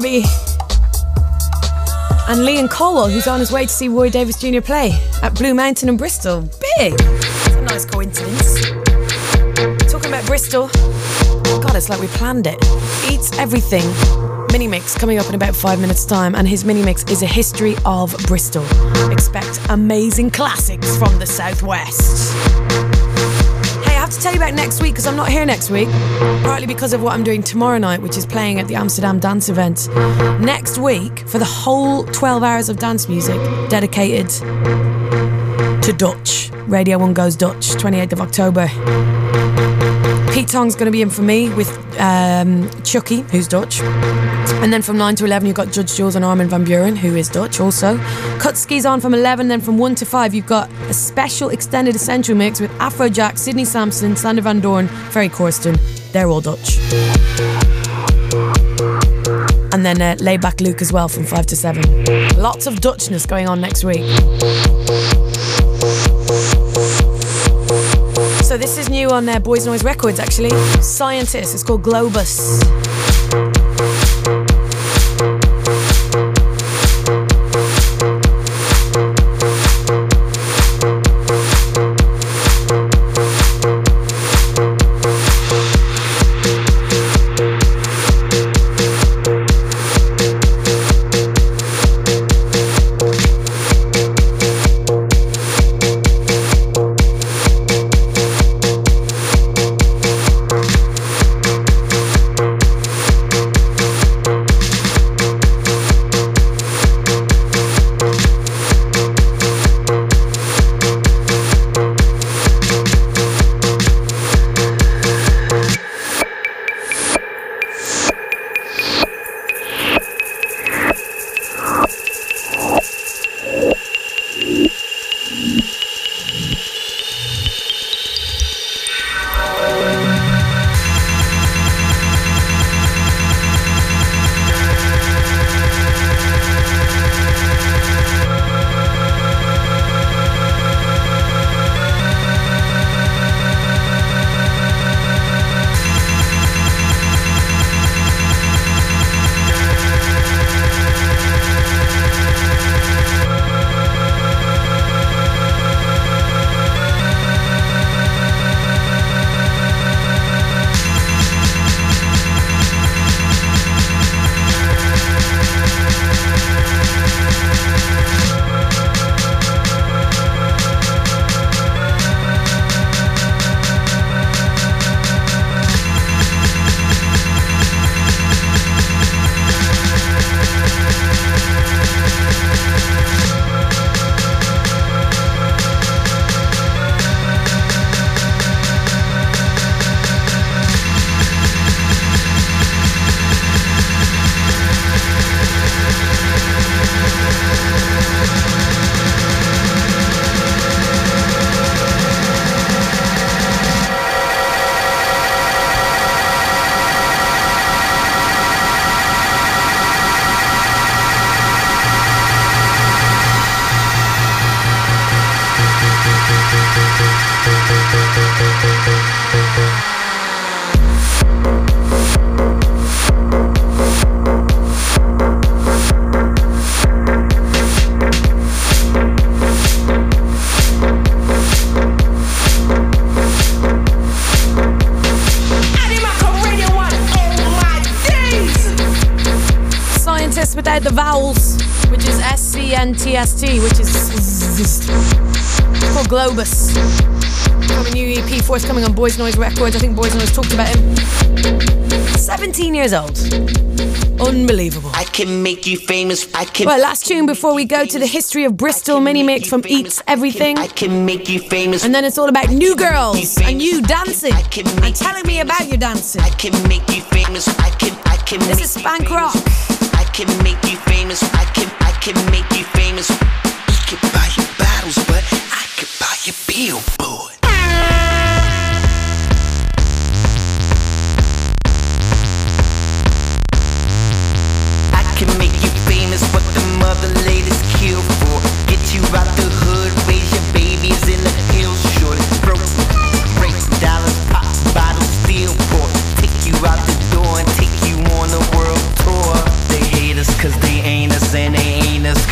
Lee. And Liam Colwell, who's on his way to see Roy Davis Jr. play at Blue Mountain in Bristol. Big! It's a nice coincidence. Talking about Bristol, God, it's like we planned it. Eats everything. Mini mix coming up in about five minutes' time, and his mini mix is a history of Bristol. Expect amazing classics from the southwest. You about next week because I'm not here next week, partly because of what I'm doing tomorrow night, which is playing at the Amsterdam Dance Event. Next week, for the whole 12 hours of dance music dedicated to Dutch. Radio 1 goes Dutch, 28th of October. Pete Tong's going to be in for me with um, Chuckie, who's Dutch. And then from 9 to 11, you've got Judge Jules and Armin van Buuren, who is Dutch also. Kutski's on from 11, then from 1 to 5, you've got a special extended essential mix with Afrojack, Sidney Samson, Sander Van Doorn, Ferry Corsten, They're all Dutch. And then uh, Laid Back Luke as well from 5 to 7. Lots of Dutchness going on next week. So this is new on uh, Boys Noize Records actually. SCNTST, it's called Globus. Boys Noize Records. I think Boys Noize talked about him. 17 years old. Unbelievable. I can make you famous. I can. Right, last tune before we go to the history of Bristol mini mix from Eats Everything. I can make you famous. And then it's all about new girls and you dancing and telling me about your dancing. I can make you famous. I can. I can. This is you Spank. Rock. I can make you famous. I can. I can make you famous. Can buy you bottles, but I can buy you billboard.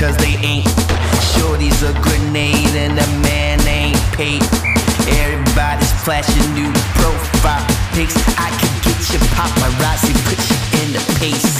cause they ain't. Shorty's a grenade and a man ain't paid. Everybody's flashing new profile pics. I can get your paparazzi, put you in the pace.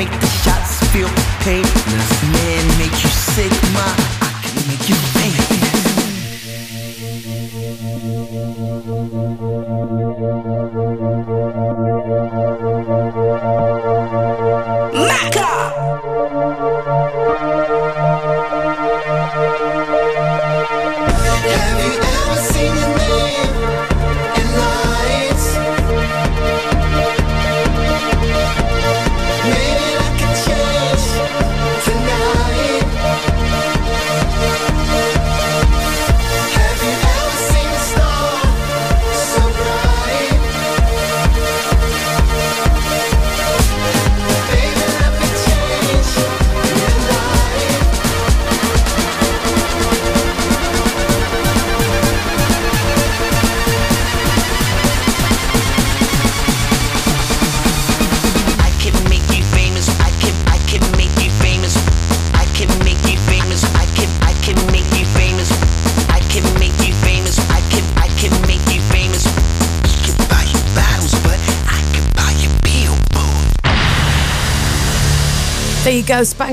Make the shots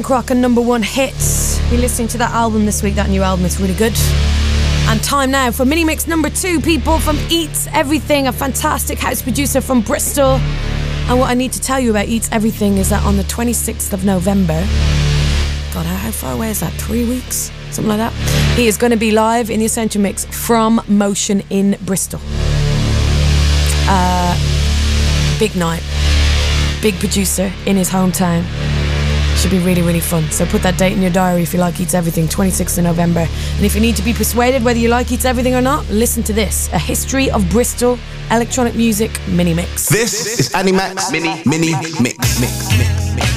and number one hits. You're listening to that album this week, that new album, it's really good. And time now for mini mix number two, people from Eats Everything, a fantastic house producer from Bristol. And what I need to tell you about Eats Everything is that on the 26th of November, God, how, how far away is that? Three weeks? Something like that? He is going to be live in the Essential Mix from Motion in Bristol. Uh, big night. Big producer in his hometown. Should be really, really fun. So put that date in your diary if you like Eats Everything, 26th of November. And if you need to be persuaded whether you like Eats Everything or not, listen to this A History of Bristol Electronic Music Mini Mix. This is Annie Mac's Mini Mini Mix.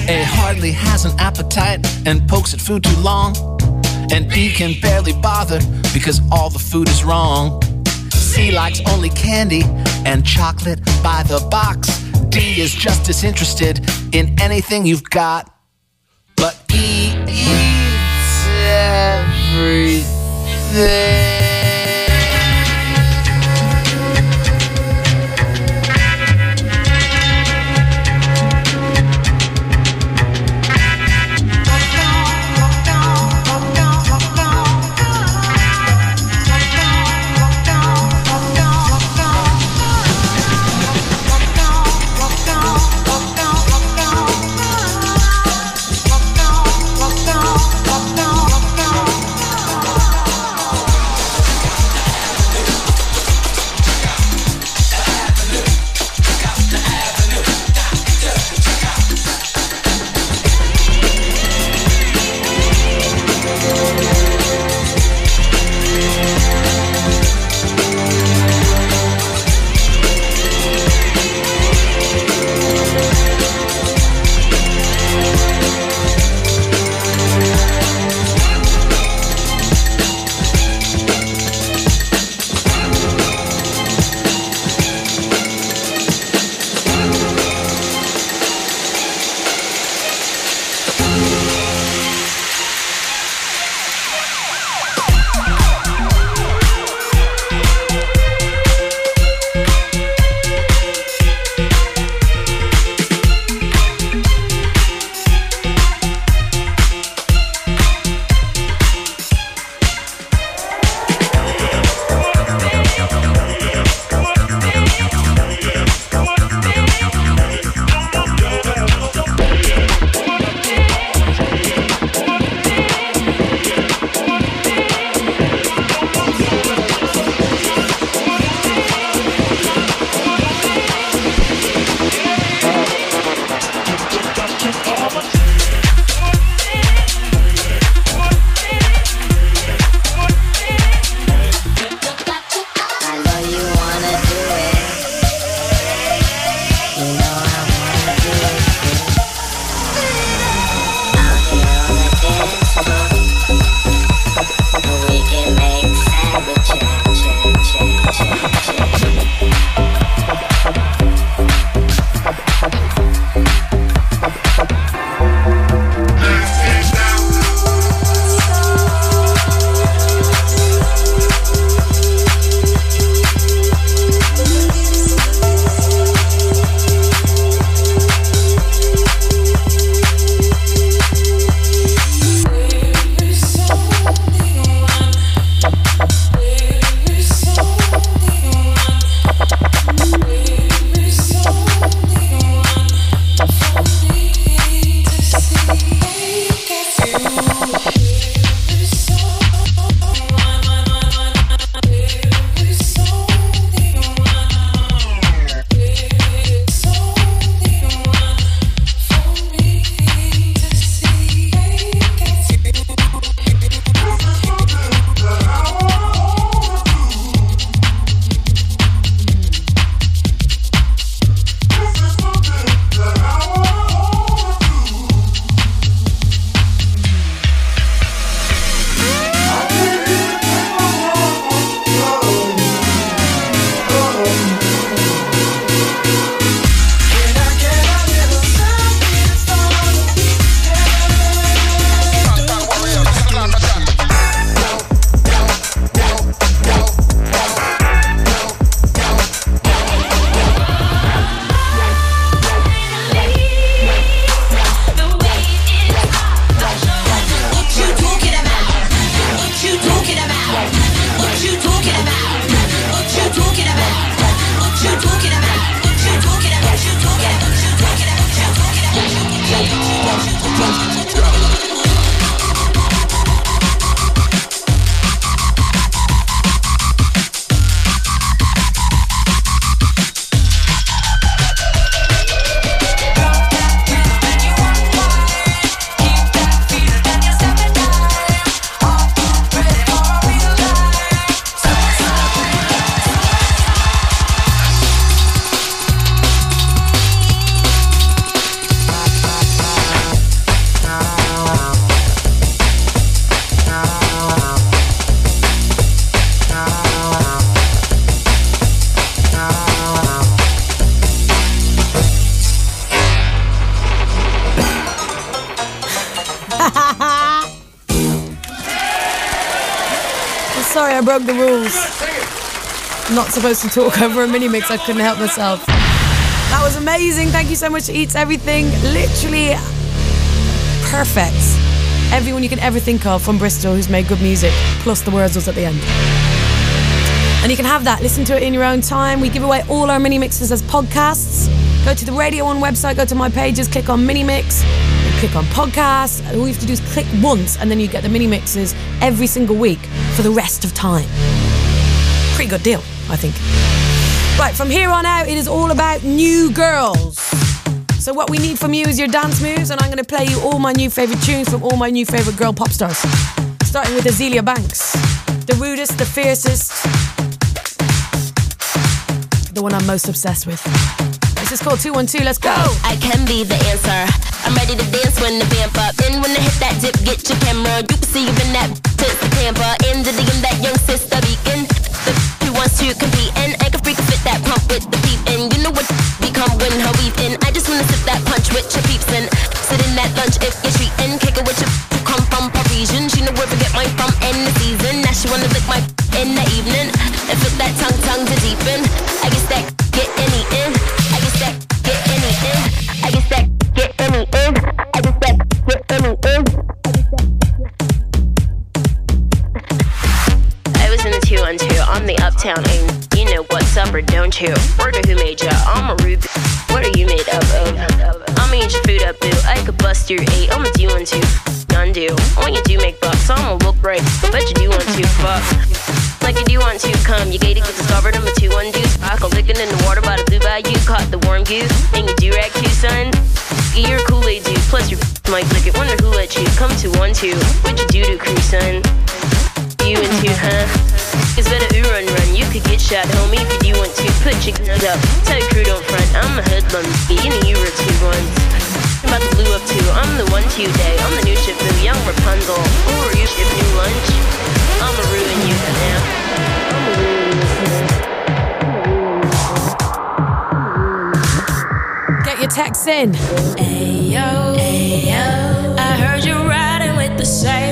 A hardly has an appetite and pokes at food too long. And B can barely bother because all the food is wrong. C likes only candy and chocolate by the box. D is just disinterested in anything you've got. But E eats everything. Supposed to talk (laughs) over a mini mix. I couldn't help myself. That was amazing. Thank you so much Eats Everything. Literally perfect. Everyone you can ever think of from Bristol who's made good music, plus the Wurzels at the end. And you can have that. Listen to it in your own time. We give away all our mini mixes as podcasts. Go to the Radio 1 website, go to my pages, click on mini mix, click on podcast. And all you have to do is click once, and then you get the mini mixes every single week for the rest of time. Pretty good deal. Right, from here on out, it is all about new girls. So, what we need from you is your dance moves, and I'm going to play you all my new favourite tunes from all my new favourite girl pop stars. Starting with Azealia Banks, the rudest, the fiercest, the one I'm most obsessed with. This is called 212, let's go. I can be the answer. I'm ready to dance when the vamp up. And when I hit that dip, get your camera. You can see you in that tits the Tampa. In the DM, that young sister beacon. The who wants to compete and that pump with the peep. And you know what become when her in. I just wanna sip that punch with your peeps and sit in that lunch if you're treating. Kick it with your who come from Parisian. She know where to get mine from in the season. Now she wanna lick my in the evening. And flip that tongue, tongue to deepen. Plus your mic. Wonder who let you come to one two. What'd you do to crew, son? You and two, huh? It's better ooh run run. You could get shot, homie, if you do want to. Put your guns up. Tell your crew don't front. I'm a hoodlum. You know you were two ones. I'm about to blue up too. I'm the one two day. I'm the new ship boo, young Rapunzel. Who are you ship new lunch? I'ma ruin you now. I'ma ruin you. Get your texts in. Riding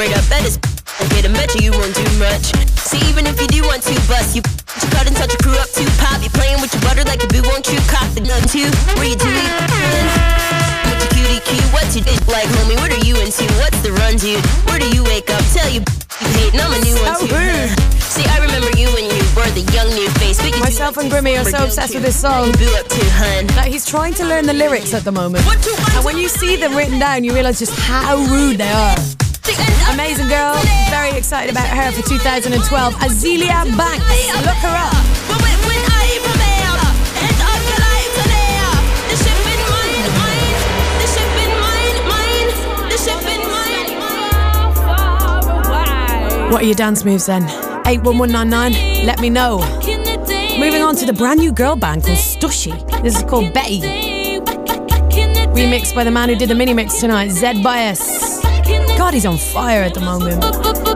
When you goon sprayed up, better get him. Bet you you won't do much. See, even if you do want to bust, you you cut and touch your crew up too. Pop, you playing with your butter like a boo. Won't you cock the gun too? Where you do it? What's your cutie cue? What's your dick like, homie? What are you into? What's the run, dude? Where do you wake up? Tell you you hate, and I'm a new one too. See, I remember you when you were the young new face. But you Myself and Grimmy are so obsessed with this song Boo up too, hun. that he's trying to learn the lyrics at the moment. And when you see them written down, you realize just how rude they are. Amazing girl. Very excited about her for 2012. Azealia Banks. Look her up. What are your dance moves then? 81199, let me know. Moving on to the brand new girl band called Stooshe. This is called Betty. remixed by the man who did the mini mix tonight, Zed Bias. God, he's on fire at the moment.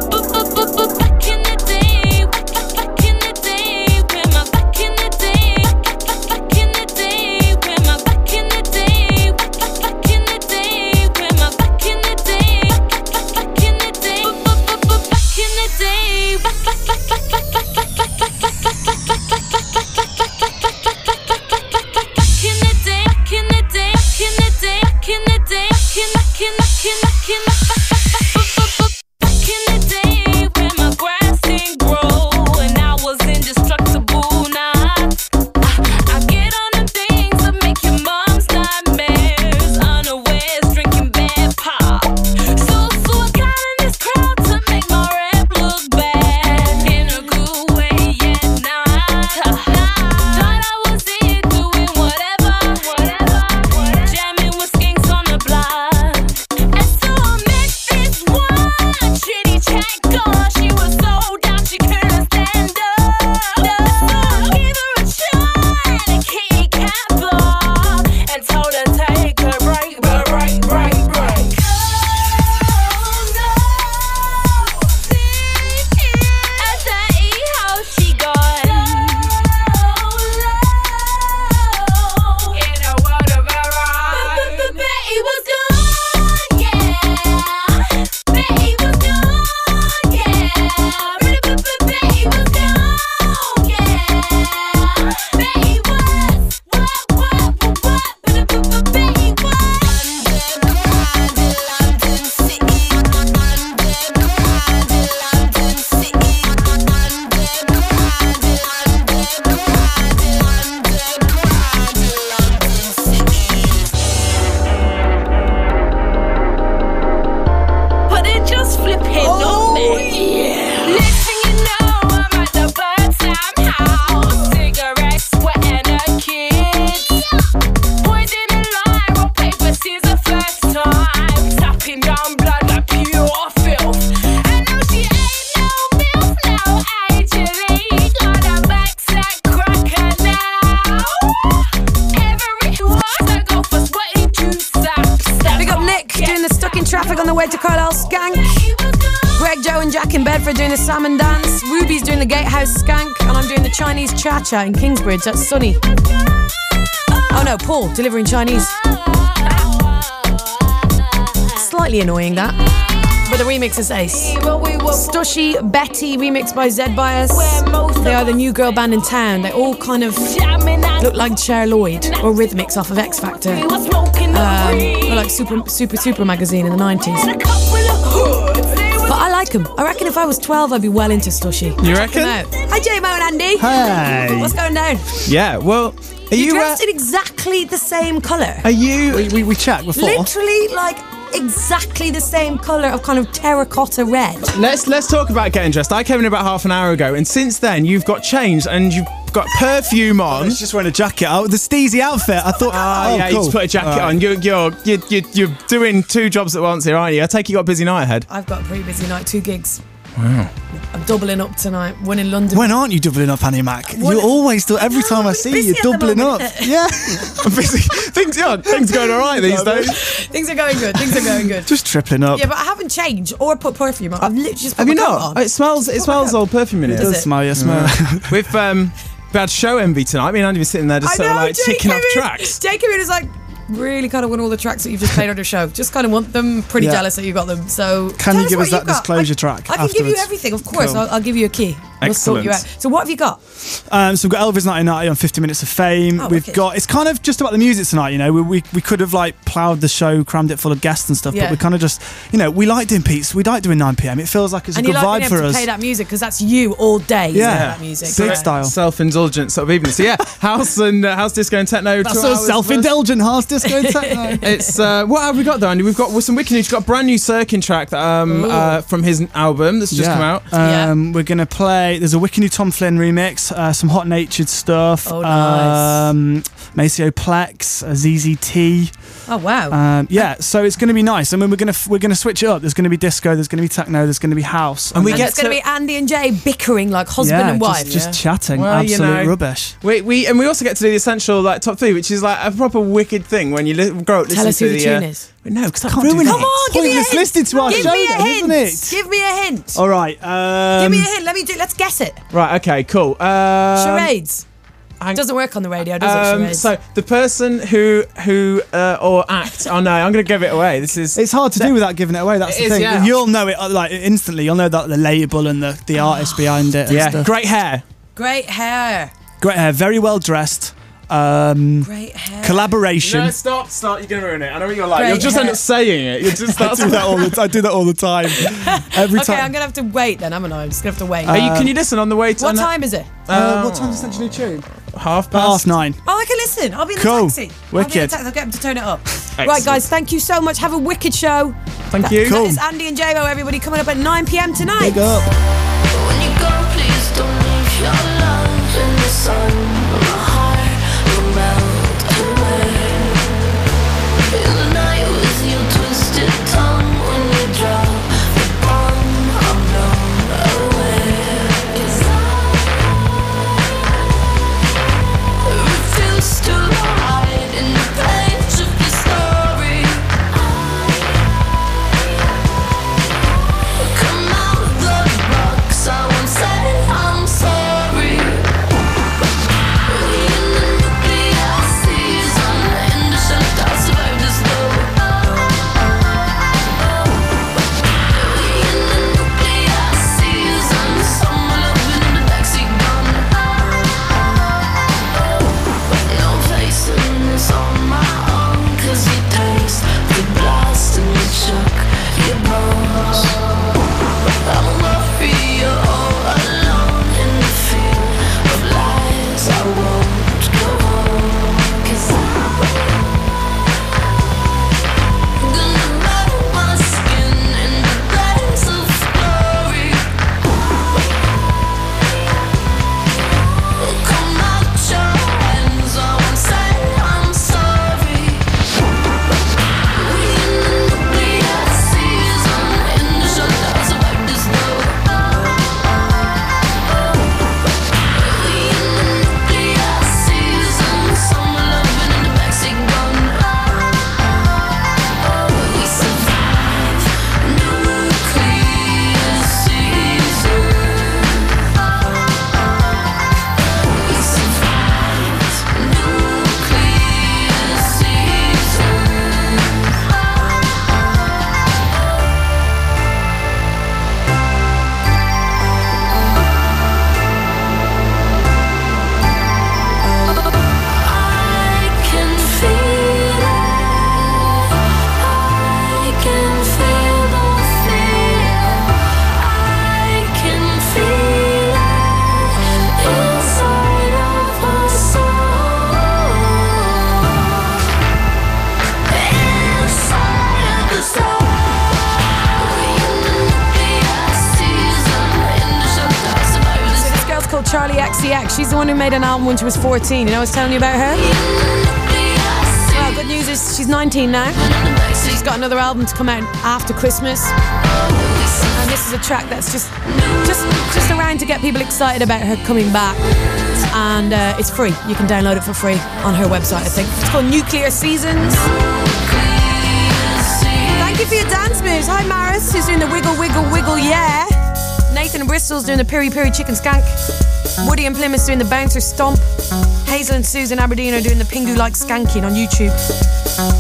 Cha in Kingsbridge. That's Sunny. Oh no, Paul delivering Chinese. Slightly annoying that, but the remix is ace. Stooshe Betty remixed by Zed Bias. They are the new girl band in town. They all kind of look like Cher Lloyd or Rhythmix off of X Factor. Um, or like Super Super Super magazine in the 90s. But I like them. I reckon if I was 12, I'd be well into Stooshe. You reckon? Out. Hi, Jaymo and Andy. Hey. What's going down? Yeah, well, are You're you. Uh, dressed in exactly the same colour. are you. We, we, we chat before. Literally, like, exactly the same colour of kind of terracotta red. Let's let's talk about getting dressed. I came in about half an hour ago, and since then you've got changed and you've got perfume on. It's just wearing a jacket. Oh, the Steezy outfit. I thought. Ah, oh, yeah, cool. you just put a jacket All right. on. You're, you're you're you're you're doing two jobs at once here, aren't you? I take it you got a busy night ahead. I've got a pretty busy night, two gigs. Wow. I'm doubling up tonight. One in London. When aren't you doubling up, Annie Mac? One- You always do. Every time I see you, you're doubling up. (laughs) Yeah. I'm busy. Things, yeah, things going all right these days. (laughs) Things are going good. Things are going good. Just tripling up. Yeah, but I haven't changed or put perfume on. I've literally just put Have you my coat not? on. It smells. It smells old perfume in It here. does smell, yeah, smell. (laughs) We've um, we had show envy tonight. I mean, I've been sitting there just I sort know, of like Jake ticking off in- tracks. Jake came in was like, really kind of want all the tracks that you've just played on the show. Just kind of want them. Pretty Yeah. jealous that you got them. So Can you us give what us that disclosure I, track I can give you everything, of course. Cool. I'll, I'll give you a key. We'll sort you out. Excellent. So what have you got? Um, so we've got Elvis 1990 on 50 Minutes of Fame. Oh, we've wicked. got it's kind of just about the music tonight. You know, we, we, we could have like ploughed the show, crammed it full of guests and stuff, Yeah. but we kind of just, you know, we like doing Pete's. We like doing 9 p.m. It feels like it's a and good you like vibe being for able to us. play that music because that's you all day. isn't Yeah. that music. Big Yeah. style. Self-indulgent sort of evening. So yeah, (laughs) house and uh, house disco and techno. That's two so hours of self-indulgent, house disco and techno. (laughs) It's uh, what have we got though, Andy? We've got well, some wicked news. We've got a brand new Sirkin track that, um, uh, from his album that's just come out. Um, We're gonna play. There's a wicked new Tom Flynn remix, uh, some hot natured stuff. Oh, nice. Um, Maceo Plex, uh, ZZT. Oh wow. Um, yeah, so it's going to be nice. I mean, we're going to we're going to switch it up. There's going to be disco. There's going to be techno. There's going to be house. And we then- get it's going to be Andy and Jay bickering like husband Yeah, and just- wife. just chatting. Well, you Absolute know, rubbish. We, we and we also get to do the essential like top three, which is like a proper wicked thing when you li- grow up. Tell us who to the the, tune uh, is. No, because I Can't I'm do it. Come on, give me a hint. listening to our Give show me a then, hint. isn't it? Give me a hint. All right. Um, Give me a hint. Let me do. Let's guess it. Right. Okay. Cool. Um, Charades. It doesn't work on the radio, does it? Um, Charades. so the person who who uh, or act. Oh no, I'm going to give it away. This is. It's hard to do without giving it away. That's It the is, thing. yeah. You'll know it uh, like instantly. You'll know that the label and the, the artist behind it. and yeah. stuff. Great hair. Great hair. Great hair. Very well dressed. Um, Great hair. Collaboration. No, stop, stop. You're going to ruin it. I know what you're like. Great You'll just end hair. up saying it. You're just (laughs) I that's do that all the I do that all the time. (laughs) Every time. okay. I'm gonna have to wait then, haven't I? I'm just gonna have to wait. Are you, can you listen on the way to what time is it? Uh, what time's the Essential Tune? Half About past. half nine. Oh, I can listen. I'll be in the Cool. taxi. I'll in Wicked. taxi. I'll get them to turn it up. Right, guys. Thank you so much. Have a wicked show. Thank That- you. That is Andy and Jaymo, everybody, coming up at 9 p.m. tonight. Big up. Made an album when she was 14. You know I was telling you about her? Well, good news is she's 19 now. She's got another album to come out after Christmas. And this is a track that's just just just around to get people excited about her coming back. And uh, it's free. You can download it for free on her website, I think. It's called Nuclear Seasons. Thank you for your dance moves. Hi, Maris, who's doing the wiggle, wiggle, wiggle, yeah. Nathan Bristol's doing the piri piri chicken skank. Woody and Plymouth doing the bouncer stomp. Hazel and Susan Aberdeen are doing the pingu like skanking on YouTube.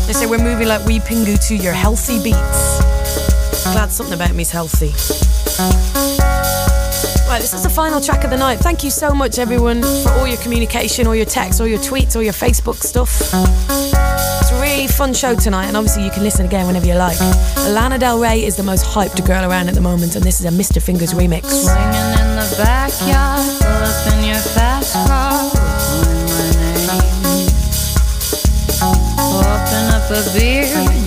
They say we're moving like we pingu to your healthy beats. Glad something about me's healthy. Right, this is the final track of the night. Thank you so much, everyone, for all your communication, all your texts, all your tweets, all your Facebook stuff. It's a really fun show tonight, and obviously you can listen again whenever you like. Lana Del Rey is the most hyped girl around at the moment, and this is a Mr. Fingers remix. Swinging in the backyard, a beer